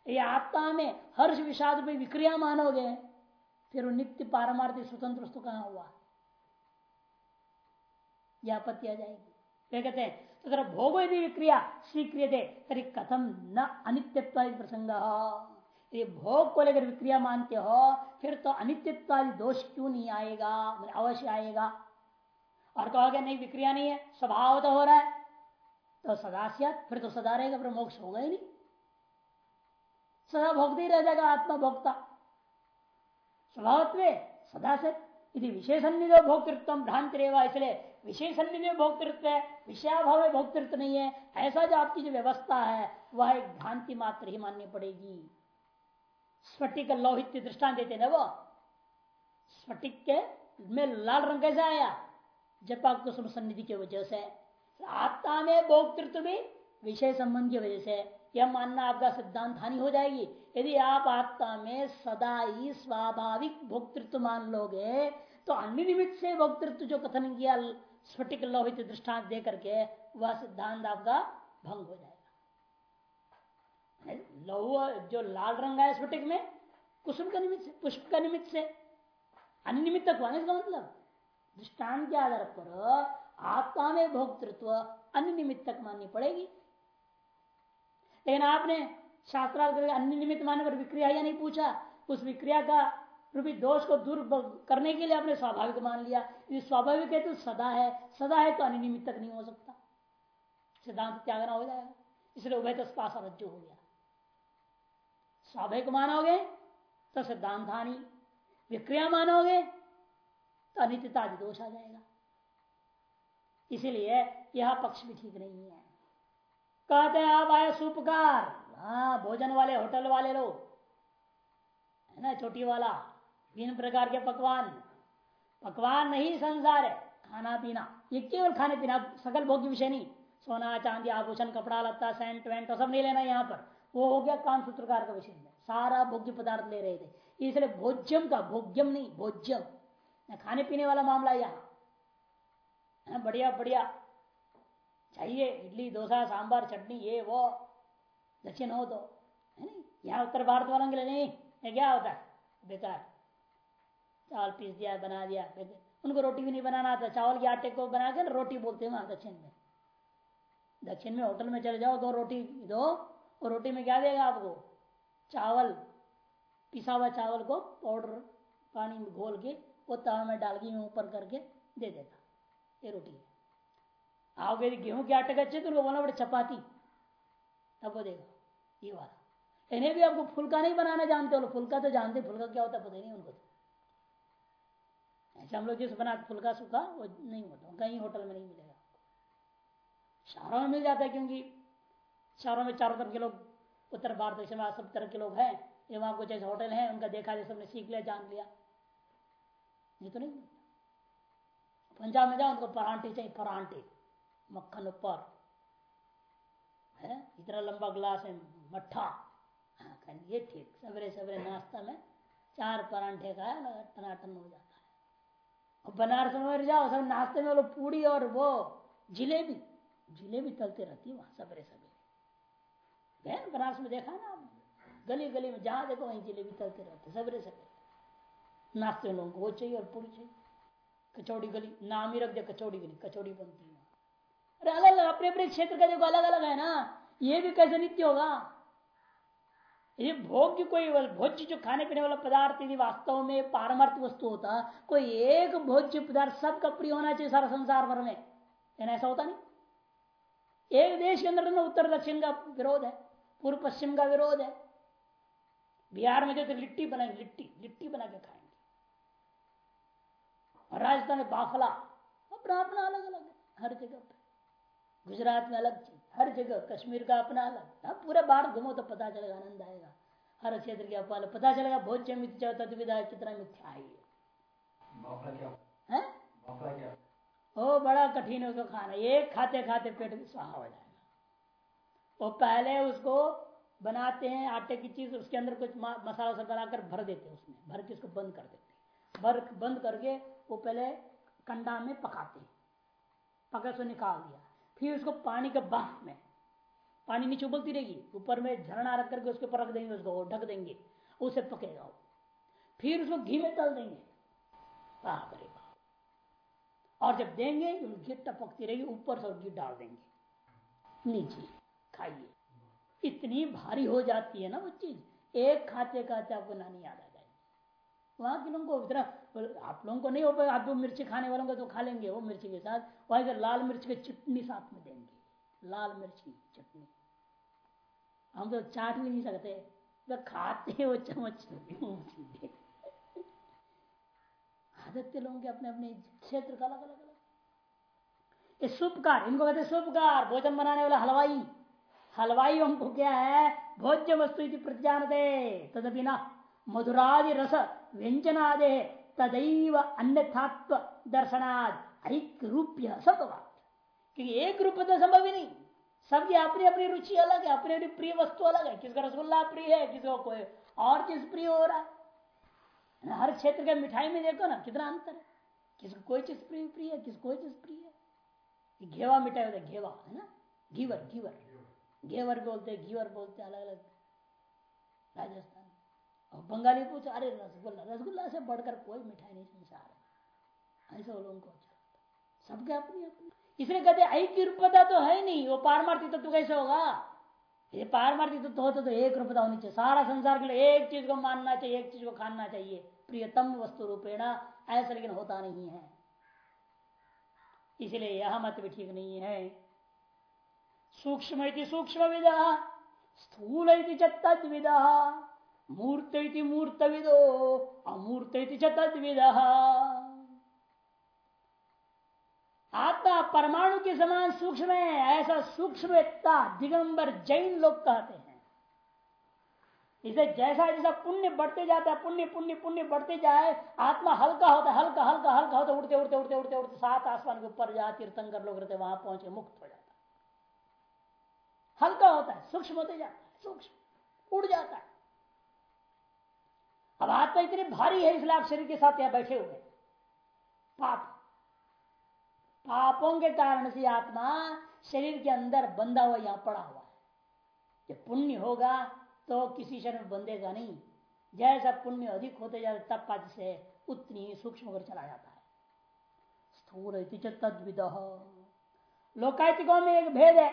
ये आत्मा में हर्ष विषाद भी विक्रिया मानोगे, फिर वो नित्य पारमार्थिक स्वतंत्र वस्तु कहा हुआ? यह आपत्ति आ जाएगी। क्या कहते हैं तो अगर भोग यदि विक्रिया स्वीक्रिय तरी कथम न अनित्यत्व प्रसंग ये भोग को लेकर विक्रिया मानते हो फिर तो अनित्यत्वादि दोष क्यों नहीं आएगा अवश्य आएगा और कहोगे नहीं विक्रिया नहीं है स्वभाव तो हो रहा है तो सदा फिर तो सदा रहेगा फिर मोक्ष होगा ही नहीं सदा भोगते ही रह जाएगा आत्मा भोक्ता स्वभाव सदा से यदि विशेष भोक्तृत्व भ्रांति रहेगा इसलिए विशेष भोक्तृत्व है, विषयाभाव में भोक्तृत्व नहीं है, ऐसा जो आपकी जो व्यवस्था है, वह एक भ्रांति मात्र ही माननी पड़ेगी। स्फटिक लोहित दृष्टान देते ना वो? स्फटिक के में लाल रंग कैसे आया? जब आपको सन्निधि की वजह से। आत्मा में भोक्तृत्व भी विषय संबंध की वजह से। यह मानना आपका सिद्धांत हानि हो जाएगी। यदि आप आत्मा में सदा ही स्वाभाविक भोक्तृत्व मान लोगे तो अन्य निमित्त से भोक्तृत्व जो कथन किया स्फटिक लोहित दृष्टांत दे करके वह सिद्धांत आपका भंग हो जाएगा। लोह जो लाल रंग है स्फटिक में, कुसुम का निमित्त से, पुष्प का निमित्त से। अन्य निमित्त इसका मतलब? दृष्टांत के आधार पर आत्मा में भोक्तृत्व अन्य निमित्तक माननी पड़ेगी। लेकिन आपने शास्त्रार्थ अन्य निमित्त मानने पर विक्रिया या नहीं पूछा, उस विक्रिया का रूपी दोष को दूर करने के लिए आपने स्वाभाविक मान लिया। यदि स्वाभाविक है तो सदा है। सदा है तो अन्य निमित्तक नहीं हो सकता। सिद्धांत त्यागना हो जाएगा। इसलिए उभय तो रज्जु हो गया। स्वाभाविक मानोगे तो सिद्धांत हानि विक्रिया मानोगे तो अनित्यता दोष आ जाएगा। इसीलिए यह पक्ष भी ठीक नहीं है। कहते हैं, आप आए सुपकार। हाँ भोजन वाले, होटल वाले लोग। है ना छोटी वाला। तीन प्रकार के पकवान। पकवान नहीं, संसार है खाना पीना ये केवल खाने पीना सकल भोग्य विषय नहीं। सोना, चांदी, आभूषण, कपड़ा, लत्ता सेंट वेंट सब नहीं लेना यहाँ पर। वो हो गया काम सूत्रकार का विषय सारा भोग्य पदार्थ ले रहे थे। इसलिए भोज्यम का, भोग्यम नहीं, भोज्यम। खाने पीने वाला मामला यहाँ। बढ़िया बढ़िया। चाहिए, इडली, डोसा सांबार चटनी, ये, वो। दक्षिण हो तो है नहीं? यहाँ उत्तर भारत वालों के लिए नहीं। क्या होता है? बेकार। चावल पीस दिया, बना दिया उनको रोटी भी नहीं बनाना आता। चावल के आटे को बना कर रोटी बोलते हैं वहाँ दक्षिण में। दक्षिण में होटल में चले जाओ, दो रोटी दो, और रोटी में क्या देगा आपको? चावल। पिसा हुआ चावल को पाउडर पानी में घोल के, वो तवा में डाल के ऊपर करके दे देगा ये रोटी है। आओगे गेहूँ के आटे का अच्छे तो उनको बोलना बड़े चपाती। तब वो देगा। ये वाला। इन्हें भी आपको फुलका नहीं बनाना जानते हो। फुलका तो जानते फुलका क्या होता पता नहीं उनको। ऐसे हम लोग जिस बना फुलका सूखा, वो नहीं होता, कहीं होटल में नहीं मिलेगा। शहरों में मिल जाता है क्योंकि शहरों में चारों तरफ़ के लोग, उत्तर भारत दक्षिण में सब तरह के लोग हैं। ये वहाँ कुछ ऐसे होटल है, उनका देखा जैसे सबने सीख लिया, जान लिया। नहीं तो नहीं पंजाब में जाओ, उनको परांठे चाहिए, परांठे, मक्खन ऊपर। है? इतना लंबा ग्लास है, मट्ठा। हाँ ये ठीक सवेरे सवेरे नाश्ता में चार परांठे का टनाटन हो जाता बनारस में जाओ, सब नाश्ते में वो पूड़ी और वो, जिलेबी। जिलेबी तलते रहती है वहाँ, सवेरे सवेरे। बनारस में देखा ना आप गली गली में, जहाँ देखो वहीं जिलेबी तलते रहते सवेरे सवेरे। नाश्ते में लोगों को वो चाहिए और पूरी चाहिए। कचौड़ी गली, नाम ही रख दे, कचौड़ी गली, कचौड़ी बनती है। अरे अलग अलग अपने अपने क्षेत्र का देखो अलग अलग है ना। ये भी कैसे नित्य होगा? ये भोग्य कोई भोज्य जो खाने पीने वाला पदार्थ यदि वास्तव में पारमार्थिक वस्तु होता, कोई एक भोज्य पदार्थ सबका प्रिय होना चाहिए सारा संसार भर में। ऐसा होता नहीं। एक देश के अंदर उत्तर दक्षिण का विरोध है, पूर्व पश्चिम का विरोध है। बिहार में जो तो लिट्टी बनाएँगे, लिट्टी लिट्टी बना के खाएँगे। और राजस्थान में बाफला अपना अपना अलग अलग है, हर जगह पे। गुजरात में अलग चीज़। हर जगह कश्मीर का अपना अलग अब पूरे बाहर घूमो तो पता चलेगा आनंद आएगा। हर क्षेत्र के अपना पता चलेगा भोज्य मिथ्या तत्विधा कितना मिथ्या है है? ओ बड़ा कठिन है उसको खाना। एक खाते खाते पेट स्वाहा हो जाएगा। वो पहले उसको बनाते हैं आटे की चीज़ उसके अंदर कुछ मसाला वसा बनाकर भर देते हैं उसमें। भर के उसको बंद कर देते हैं। भर बंद करके वो पहले कंडा में पकाते हैं। पका से निकाल दिया। फिर उसको पानी के बाफ में, पानी नीचे उबलती रहेगी, ऊपर में झरना रख करके उसके ऊपर रख देंगे, उसको ढक देंगे, उसे पकेगा फिर उसको घी में तल देंगे। बाप रे बाप। और जब देंगे घी टपकती रहेगी, ऊपर से घी डाल देंगे। नीचे खाइए। इतनी भारी हो जाती है ना वो चीज़। एक खाते खाते आपको नानी याद आ वहाँ के लोगों को इतना आप लोगों को नहीं हो पाए आप मिर्ची खाने वालों को तो खा लेंगे, वो मिर्ची के साथ। वहाँ लाल मिर्च की चटनी साथ में देंगे। लाल मिर्च की चटनी। हम तो चाट भी नहीं सकते। तो खाते वो चम्मच। आदत्य लोगों के अपने अपने क्षेत्र का अलग अलग अलग। ये शुभकार, इनको कहते शुभकार, भोजन बनाने वाला हलवाई। हलवाई हमको क्या है? भोज्य वस्तु प्रत्यानते तदपि न मधुरादि रस व्यंजनादे तदैव अन्यथात्व दर्शनाद एक रूप्य सत्वाद क्योंकि एक रूप तो संभव ही नहीं। सबकी अपनी अपनी रुचि अलग है अपनी अपनी प्रिय वस्तु अलग है। किसका रसगुल्ला प्रिय है किसी कोई और चीज़ प्रिय हो रहा है? हर क्षेत्र के मिठाई में देखो ना कितना अंतर है। किसको कोई चीज़ प्रिय प्रिय है किस कोई चीज़ प्रिय है? घेवा मिठाई होता है घेवा है ना? घीवर घीवर। घेवर। बोलते घीवर बोलते अलग अलग राजस्थान। और बंगाली पूछो अरे रसगुल्ला रसगुल्ला से बढ़कर कोई मिठाई नहीं संसार ऐसे लोगों को सबके अपनी अपनी। इसलिए कहते ऐक्य रूपता तो है नहीं, वो पारमार्थिक तत्व तो कैसे होगा? ये पारमार्थिक तत्व तो होता तो एक रूपता होनी चाहिए। सारा संसार के लिए एक चीज़ को मानना चाहिए, एक चीज़ को खाना चाहिए। प्रियतम वस्तु रूपेणा ऐसा लेकिन होता नहीं है। इसलिए यह मत भी ठीक नहीं है। सूक्ष्म सूक्ष्म विदा, स्थूल तद विदा मूर्त मूर्त विदो अमूर्त तद विदा आत्मा परमाणु के समान सूक्ष्म है, ऐसा सूक्ष्म दिगंबर जैन लोग कहते हैं। इसे जैसा जैसा पुण्य बढ़ते जाता है, पुण्य पुण्य पुण्य बढ़ते जाए, आत्मा हल्का होता है, हल्का हल्का हल्का होता उड़ते उड़ते उड़ते उड़ते उड़ते, सात आसमान के ऊपर जा तीर्थंकर लोग रहते वहाँ पहुँचे मुक्त हो जाता हल्का होता है, सूक्ष्म होते जाता है, सूक्ष्म, उड़ जाता है। अब आत्मा इतनी भारी है इसलिए आप शरीर के साथ यहाँ बैठे हुए पाप। पापों के कारण से आत्मा शरीर के अंदर बंधा हुआ, यहाँ पड़ा हुआ है। जब पुण्य होगा तो किसी शरीर में बंधेगा नहीं। जैसा पुण्य अधिक होते जाते, तब पद से उतनी सूक्ष्म कर चला जाता है। स्थूल तद्विद। लोकायतिकों में एक भेद है।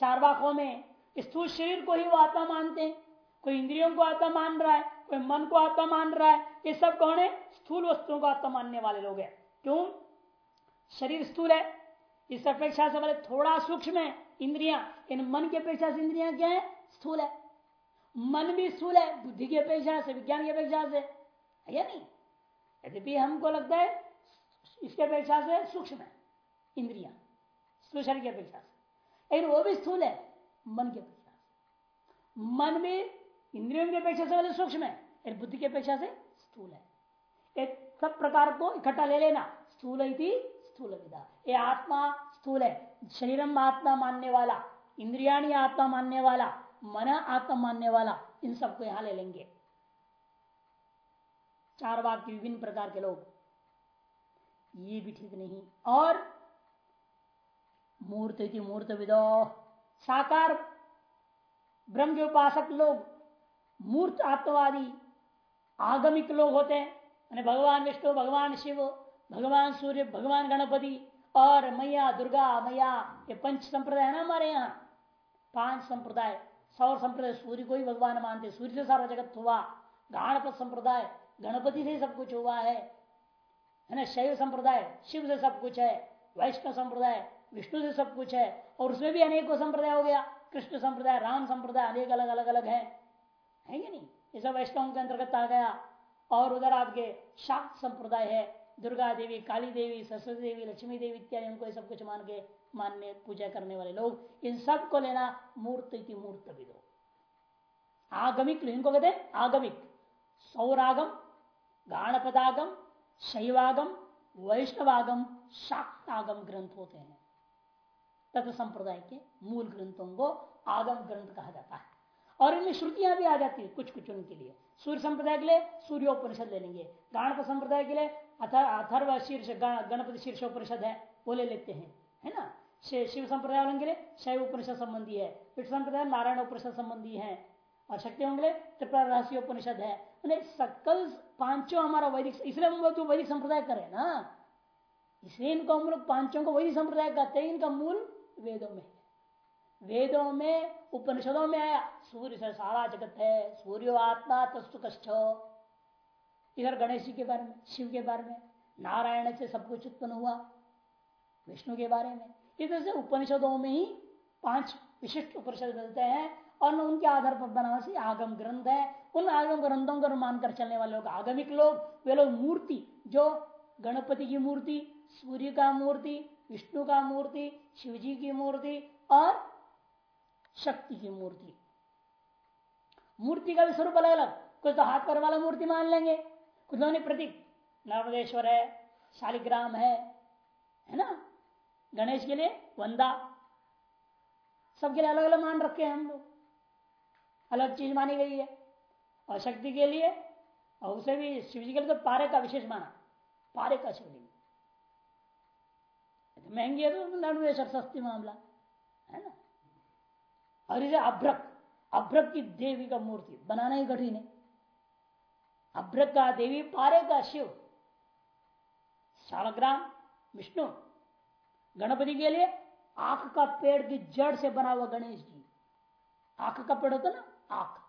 चार में स्थूल शरीर को ही वो आत्मा मानते हैं। कोई इंद्रियों को आत्मा मान रहा है कोई मन को आत्मा मान रहा है, ये सब कौन है? स्थूल वस्तुओं को आत्मा मानने वाले लोग हैं। क्यों? शरीर स्थूल है। इस अपेक्षा से बोले, थोड़ा सूक्ष्म है इंद्रिया। इन मन की अपेक्षा से इंद्रिया क्या है? स्थूल है। मन भी स्थूल है, बुद्धि की अपेक्षा से, विज्ञान की अपेक्षा से। या नहीं? यद्यपि हमको लगता है, इसके अपेक्षा से सूक्ष्म है, इंद्रिया। स्थूल शरीर की अपेक्षा से। लेकिन वो भी स्थूल है, मन की अपेक्षा मन भी इंद्रियों की अपेक्षा से सूक्ष्म है। बुद्धि की अपेक्षा से स्थूल है। एक सब प्रकार को इकट्ठा ले लेना, स्थूल स्थूल विदा ये आत्मा स्थूल है। शरीरम आत्मा मानने वाला, इंद्रियाणी आत्मा मानने वाला, मन आत्मा मानने वाला, इन सबको यहाँ ले लेंगे। चार वाक्य विभिन्न प्रकार के लोग। ये भी ठीक नहीं। और मूर्त मूर्त विदो साकार ब्रह्म के उपासक लोग, मूर्त आत्मवादी आगमिक लोग होते हैं। भगवान विष्णु, भगवान शिव, भगवान सूर्य, भगवान गणपति और मैया, दुर्गा, मैया, ये पंच संप्रदाय है ना हमारे यहाँ। पाँच संप्रदाय, सौर संप्रदाय, सूर्य को ही भगवान मानते सूर्य से सारा जगत हुआ गाणपत संप्रदाय, गणपति से सब कुछ हुआ है। है ना, शैव संप्रदाय, शिव से सब कुछ है, वैष्णव संप्रदाय, विष्णु से सब कुछ है, और उसमें भी अनेकों संप्रदाय हो गया। कृष्ण संप्रदाय, राम संप्रदाय, अनेक अलग अलग अलग है है नहीं? ये सब वैष्णव के अंतर्गत आ गया। और उधर आपके शाक्त संप्रदाय है, दुर्गा देवी, काली देवी, सरस्वती देवी, लक्ष्मी देवी इत्यादि, उनको सब कुछ मान के मानने पूजा करने वाले लोग, इन सबको लेना मूर्त मूर्त विदो आगमिक इनको कहते हैं आगमिक। सौरागम, गाणपदागम, शैवागम, वैष्णवागम, शाक्तागम ग्रंथ होते हैं। तथा संप्रदाय के मूल ग्रंथों को आगम ग्रंथ कहा जाता है। और इनमें श्रुतियाँ भी आ जाती है कुछ कुछ उनके लिए। सूर्य संप्रदाय के लिए सूर्योपनिषद ले लेंगे। गाणप संप्रदाय के लिए अथर्व शीर्ष गणपति शीर्षोपनिषद है, वो ले लेते हैं, है ना? शिव संप्रदाय वालों के लिए शैव उपनिषद संबंधी है, विष्णु संप्रदाय नारायण उपनिषद संबंधी है, और शक्ति होंगे त्रिपुरा रहस्य उपनिषद है। सकल पाँचों हमारा वैदिक, इसलिए हम लोग वैदिक संप्रदाय करें ना, इसलिए इनको हम लोग पाँचों को वैदिक संप्रदाय कहते हैं, इनका मूल वेदों में। वेदों में, उपनिषदों में आया, सूर्य से सारा जगत है, सूर्य आत्मा तस्तु कष्ट। इधर गणेश जी के बारे में, शिव के बारे में, नारायण से सब कुछ उत्पन्न हुआ, विष्णु के बारे में। इधर से उपनिषदों में ही पाँच विशिष्ट उपनिषद मिलते हैं, और उनके आधार पर बना से आगम ग्रंथ है। उन आगम ग्रंथों को मानकर चलने वाले लोग आगमिक लोग, वे लोग मूर्ति, जो गणपति की मूर्ति, सूर्य का मूर्ति, विष्णु का मूर्ति, शिवजी की मूर्ति, और शक्ति की मूर्ति। मूर्ति का भी स्वरूप अलग अलग कुछ तो हाथ पर वाला मूर्ति मान लेंगे। कुछ लोगों प्रतीक, नर्मदेश्वर है, शालिग्राम है है ना? गणेश के लिए वंदा। सबके लिए अलग अलग मान रखे हैं हम लोग। अलग चीज़ मानी गई है। और शक्ति के लिए, और उसे भी शिव जी के लिए तो पारे का विशेष माना। पारे का शिवलिंग महँगी है तो नर्मदेश्वर सस्ती मामला, है ना? और इसे अभ्रक। अभ्रक की देवी का मूर्ति। बनाना ही कठिन है। अभ्रक का देवी, पारे का शिव। शालग्राम विष्णु। गणपति के लिए आँख का पेड़ की जड़ से बना हुआ गणेश जी। आँख का पेड़ होता ना, आँख।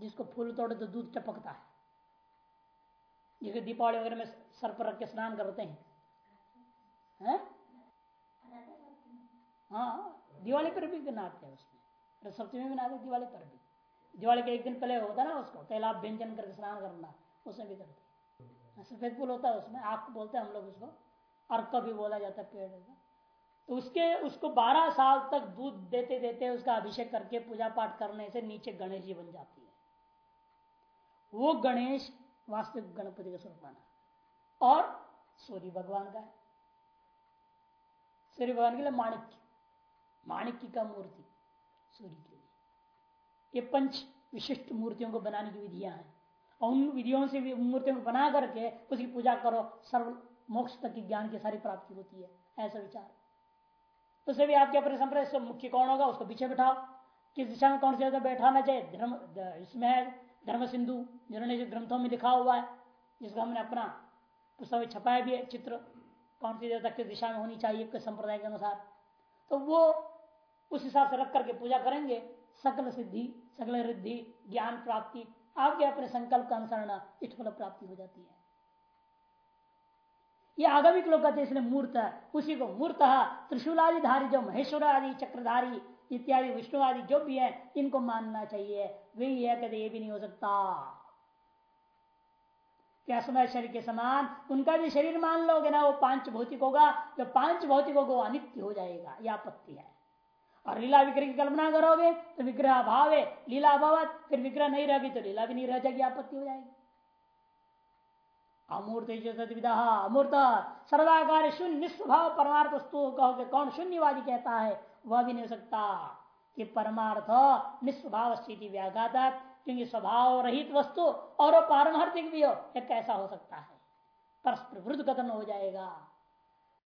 जिसको फूल तोड़े तो दूध टपकता है। जिसे दीपावली वगैरह में सर पर रख के स्नान करते हैं। है? हाँ दिवाली पर भी नहाते हैं उसमें सप्तमी में नहाते दिवाली पर भी। दिवाली के एक दिन पहले होता ना उसको तैलाब व्यंजन करके स्नान करना, उसमें भी करते सफ़ेद फूल होता है उसमें आग बोलते हैं हम लोग उसको अर्क भी बोला जाता है पेड़ का। तो उसके, उसको 12 साल तक दूध देते देते उसका अभिषेक करके पूजा पाठ करने से नीचे गणेश जी बन जाती है। वो गणेश वास्तविक गणपति का स्वरूप माना। और सूर्य भगवान का है। सूर्य भगवान के लिए माणिक्य माणिक्य का मूर्ति। सूर्य के ये पंच विशिष्ट मूर्तियों को बनाने की विधियाँ हैं। और उन विधियों से मूर्तियों को बना करके उसकी पूजा करो, सर्व मोक्ष तक की ज्ञान की सारी प्राप्ति होती है। ऐसा विचार तो भी आपके अपने संप्रदाय मुख्य कौन होगा, उसको पीछे बैठाओ। किस दिशा में कौन से बैठाना चाहिए? धर्म इसमें है धर्म सिंधु जिन्होंने जो ग्रंथों में लिखा हुआ है, जिसका हमने अपना पुस्तक में छपाया भी है, चित्र। कौन सी देवता किस दिशा में होनी चाहिए, किस संप्रदाय के अनुसार। तो वो उस हिसाब से रख करके पूजा करेंगे। सकल सिद्धि, सकल रिद्धि, ज्ञान प्राप्ति, आपके अपने संकल्प का अनुसरण इष्टफल प्राप्ति हो जाती है। ये आगमिक लोग कहते हैं इसलिए मूर्त उसी को मूर्त त्रिशूलादिधारी जो महेश्वर आदि चक्रधारी, इत्यादि विष्णु आदि जो भी है, इनको मानना चाहिए। वे है कहते ये भी नहीं हो सकता। क्या समय शरीर के समान, उनका भी शरीर मान लोगे ना वो पाँच भौतिक होगा, जो पाँच भौतिक होगा वो अनित्य हो जाएगा यह आपत्ति है। और लीला विग्रह की कल्पना करोगे तो विग्रह अभाव है लीला अभाव फिर विग्रह नहीं रहेगी तो लीला भी नहीं रह जाएगी, आपत्ति हो जाएगी। अमूर्त अमूर्त सर्वाकार शून्य स्वभाव परमार्थ वस्तु कहोगे, कौन शून्यवादी कहता है? वह भी नहीं हो सकता कि परमार्थ निस्वभाव स्थिति व्याघात क्योंकि स्वभाव रहित वस्तु और पारमार्थिक भी हो, यह कैसा हो सकता है? परस्पर विरुद्ध कथन हो जाएगा।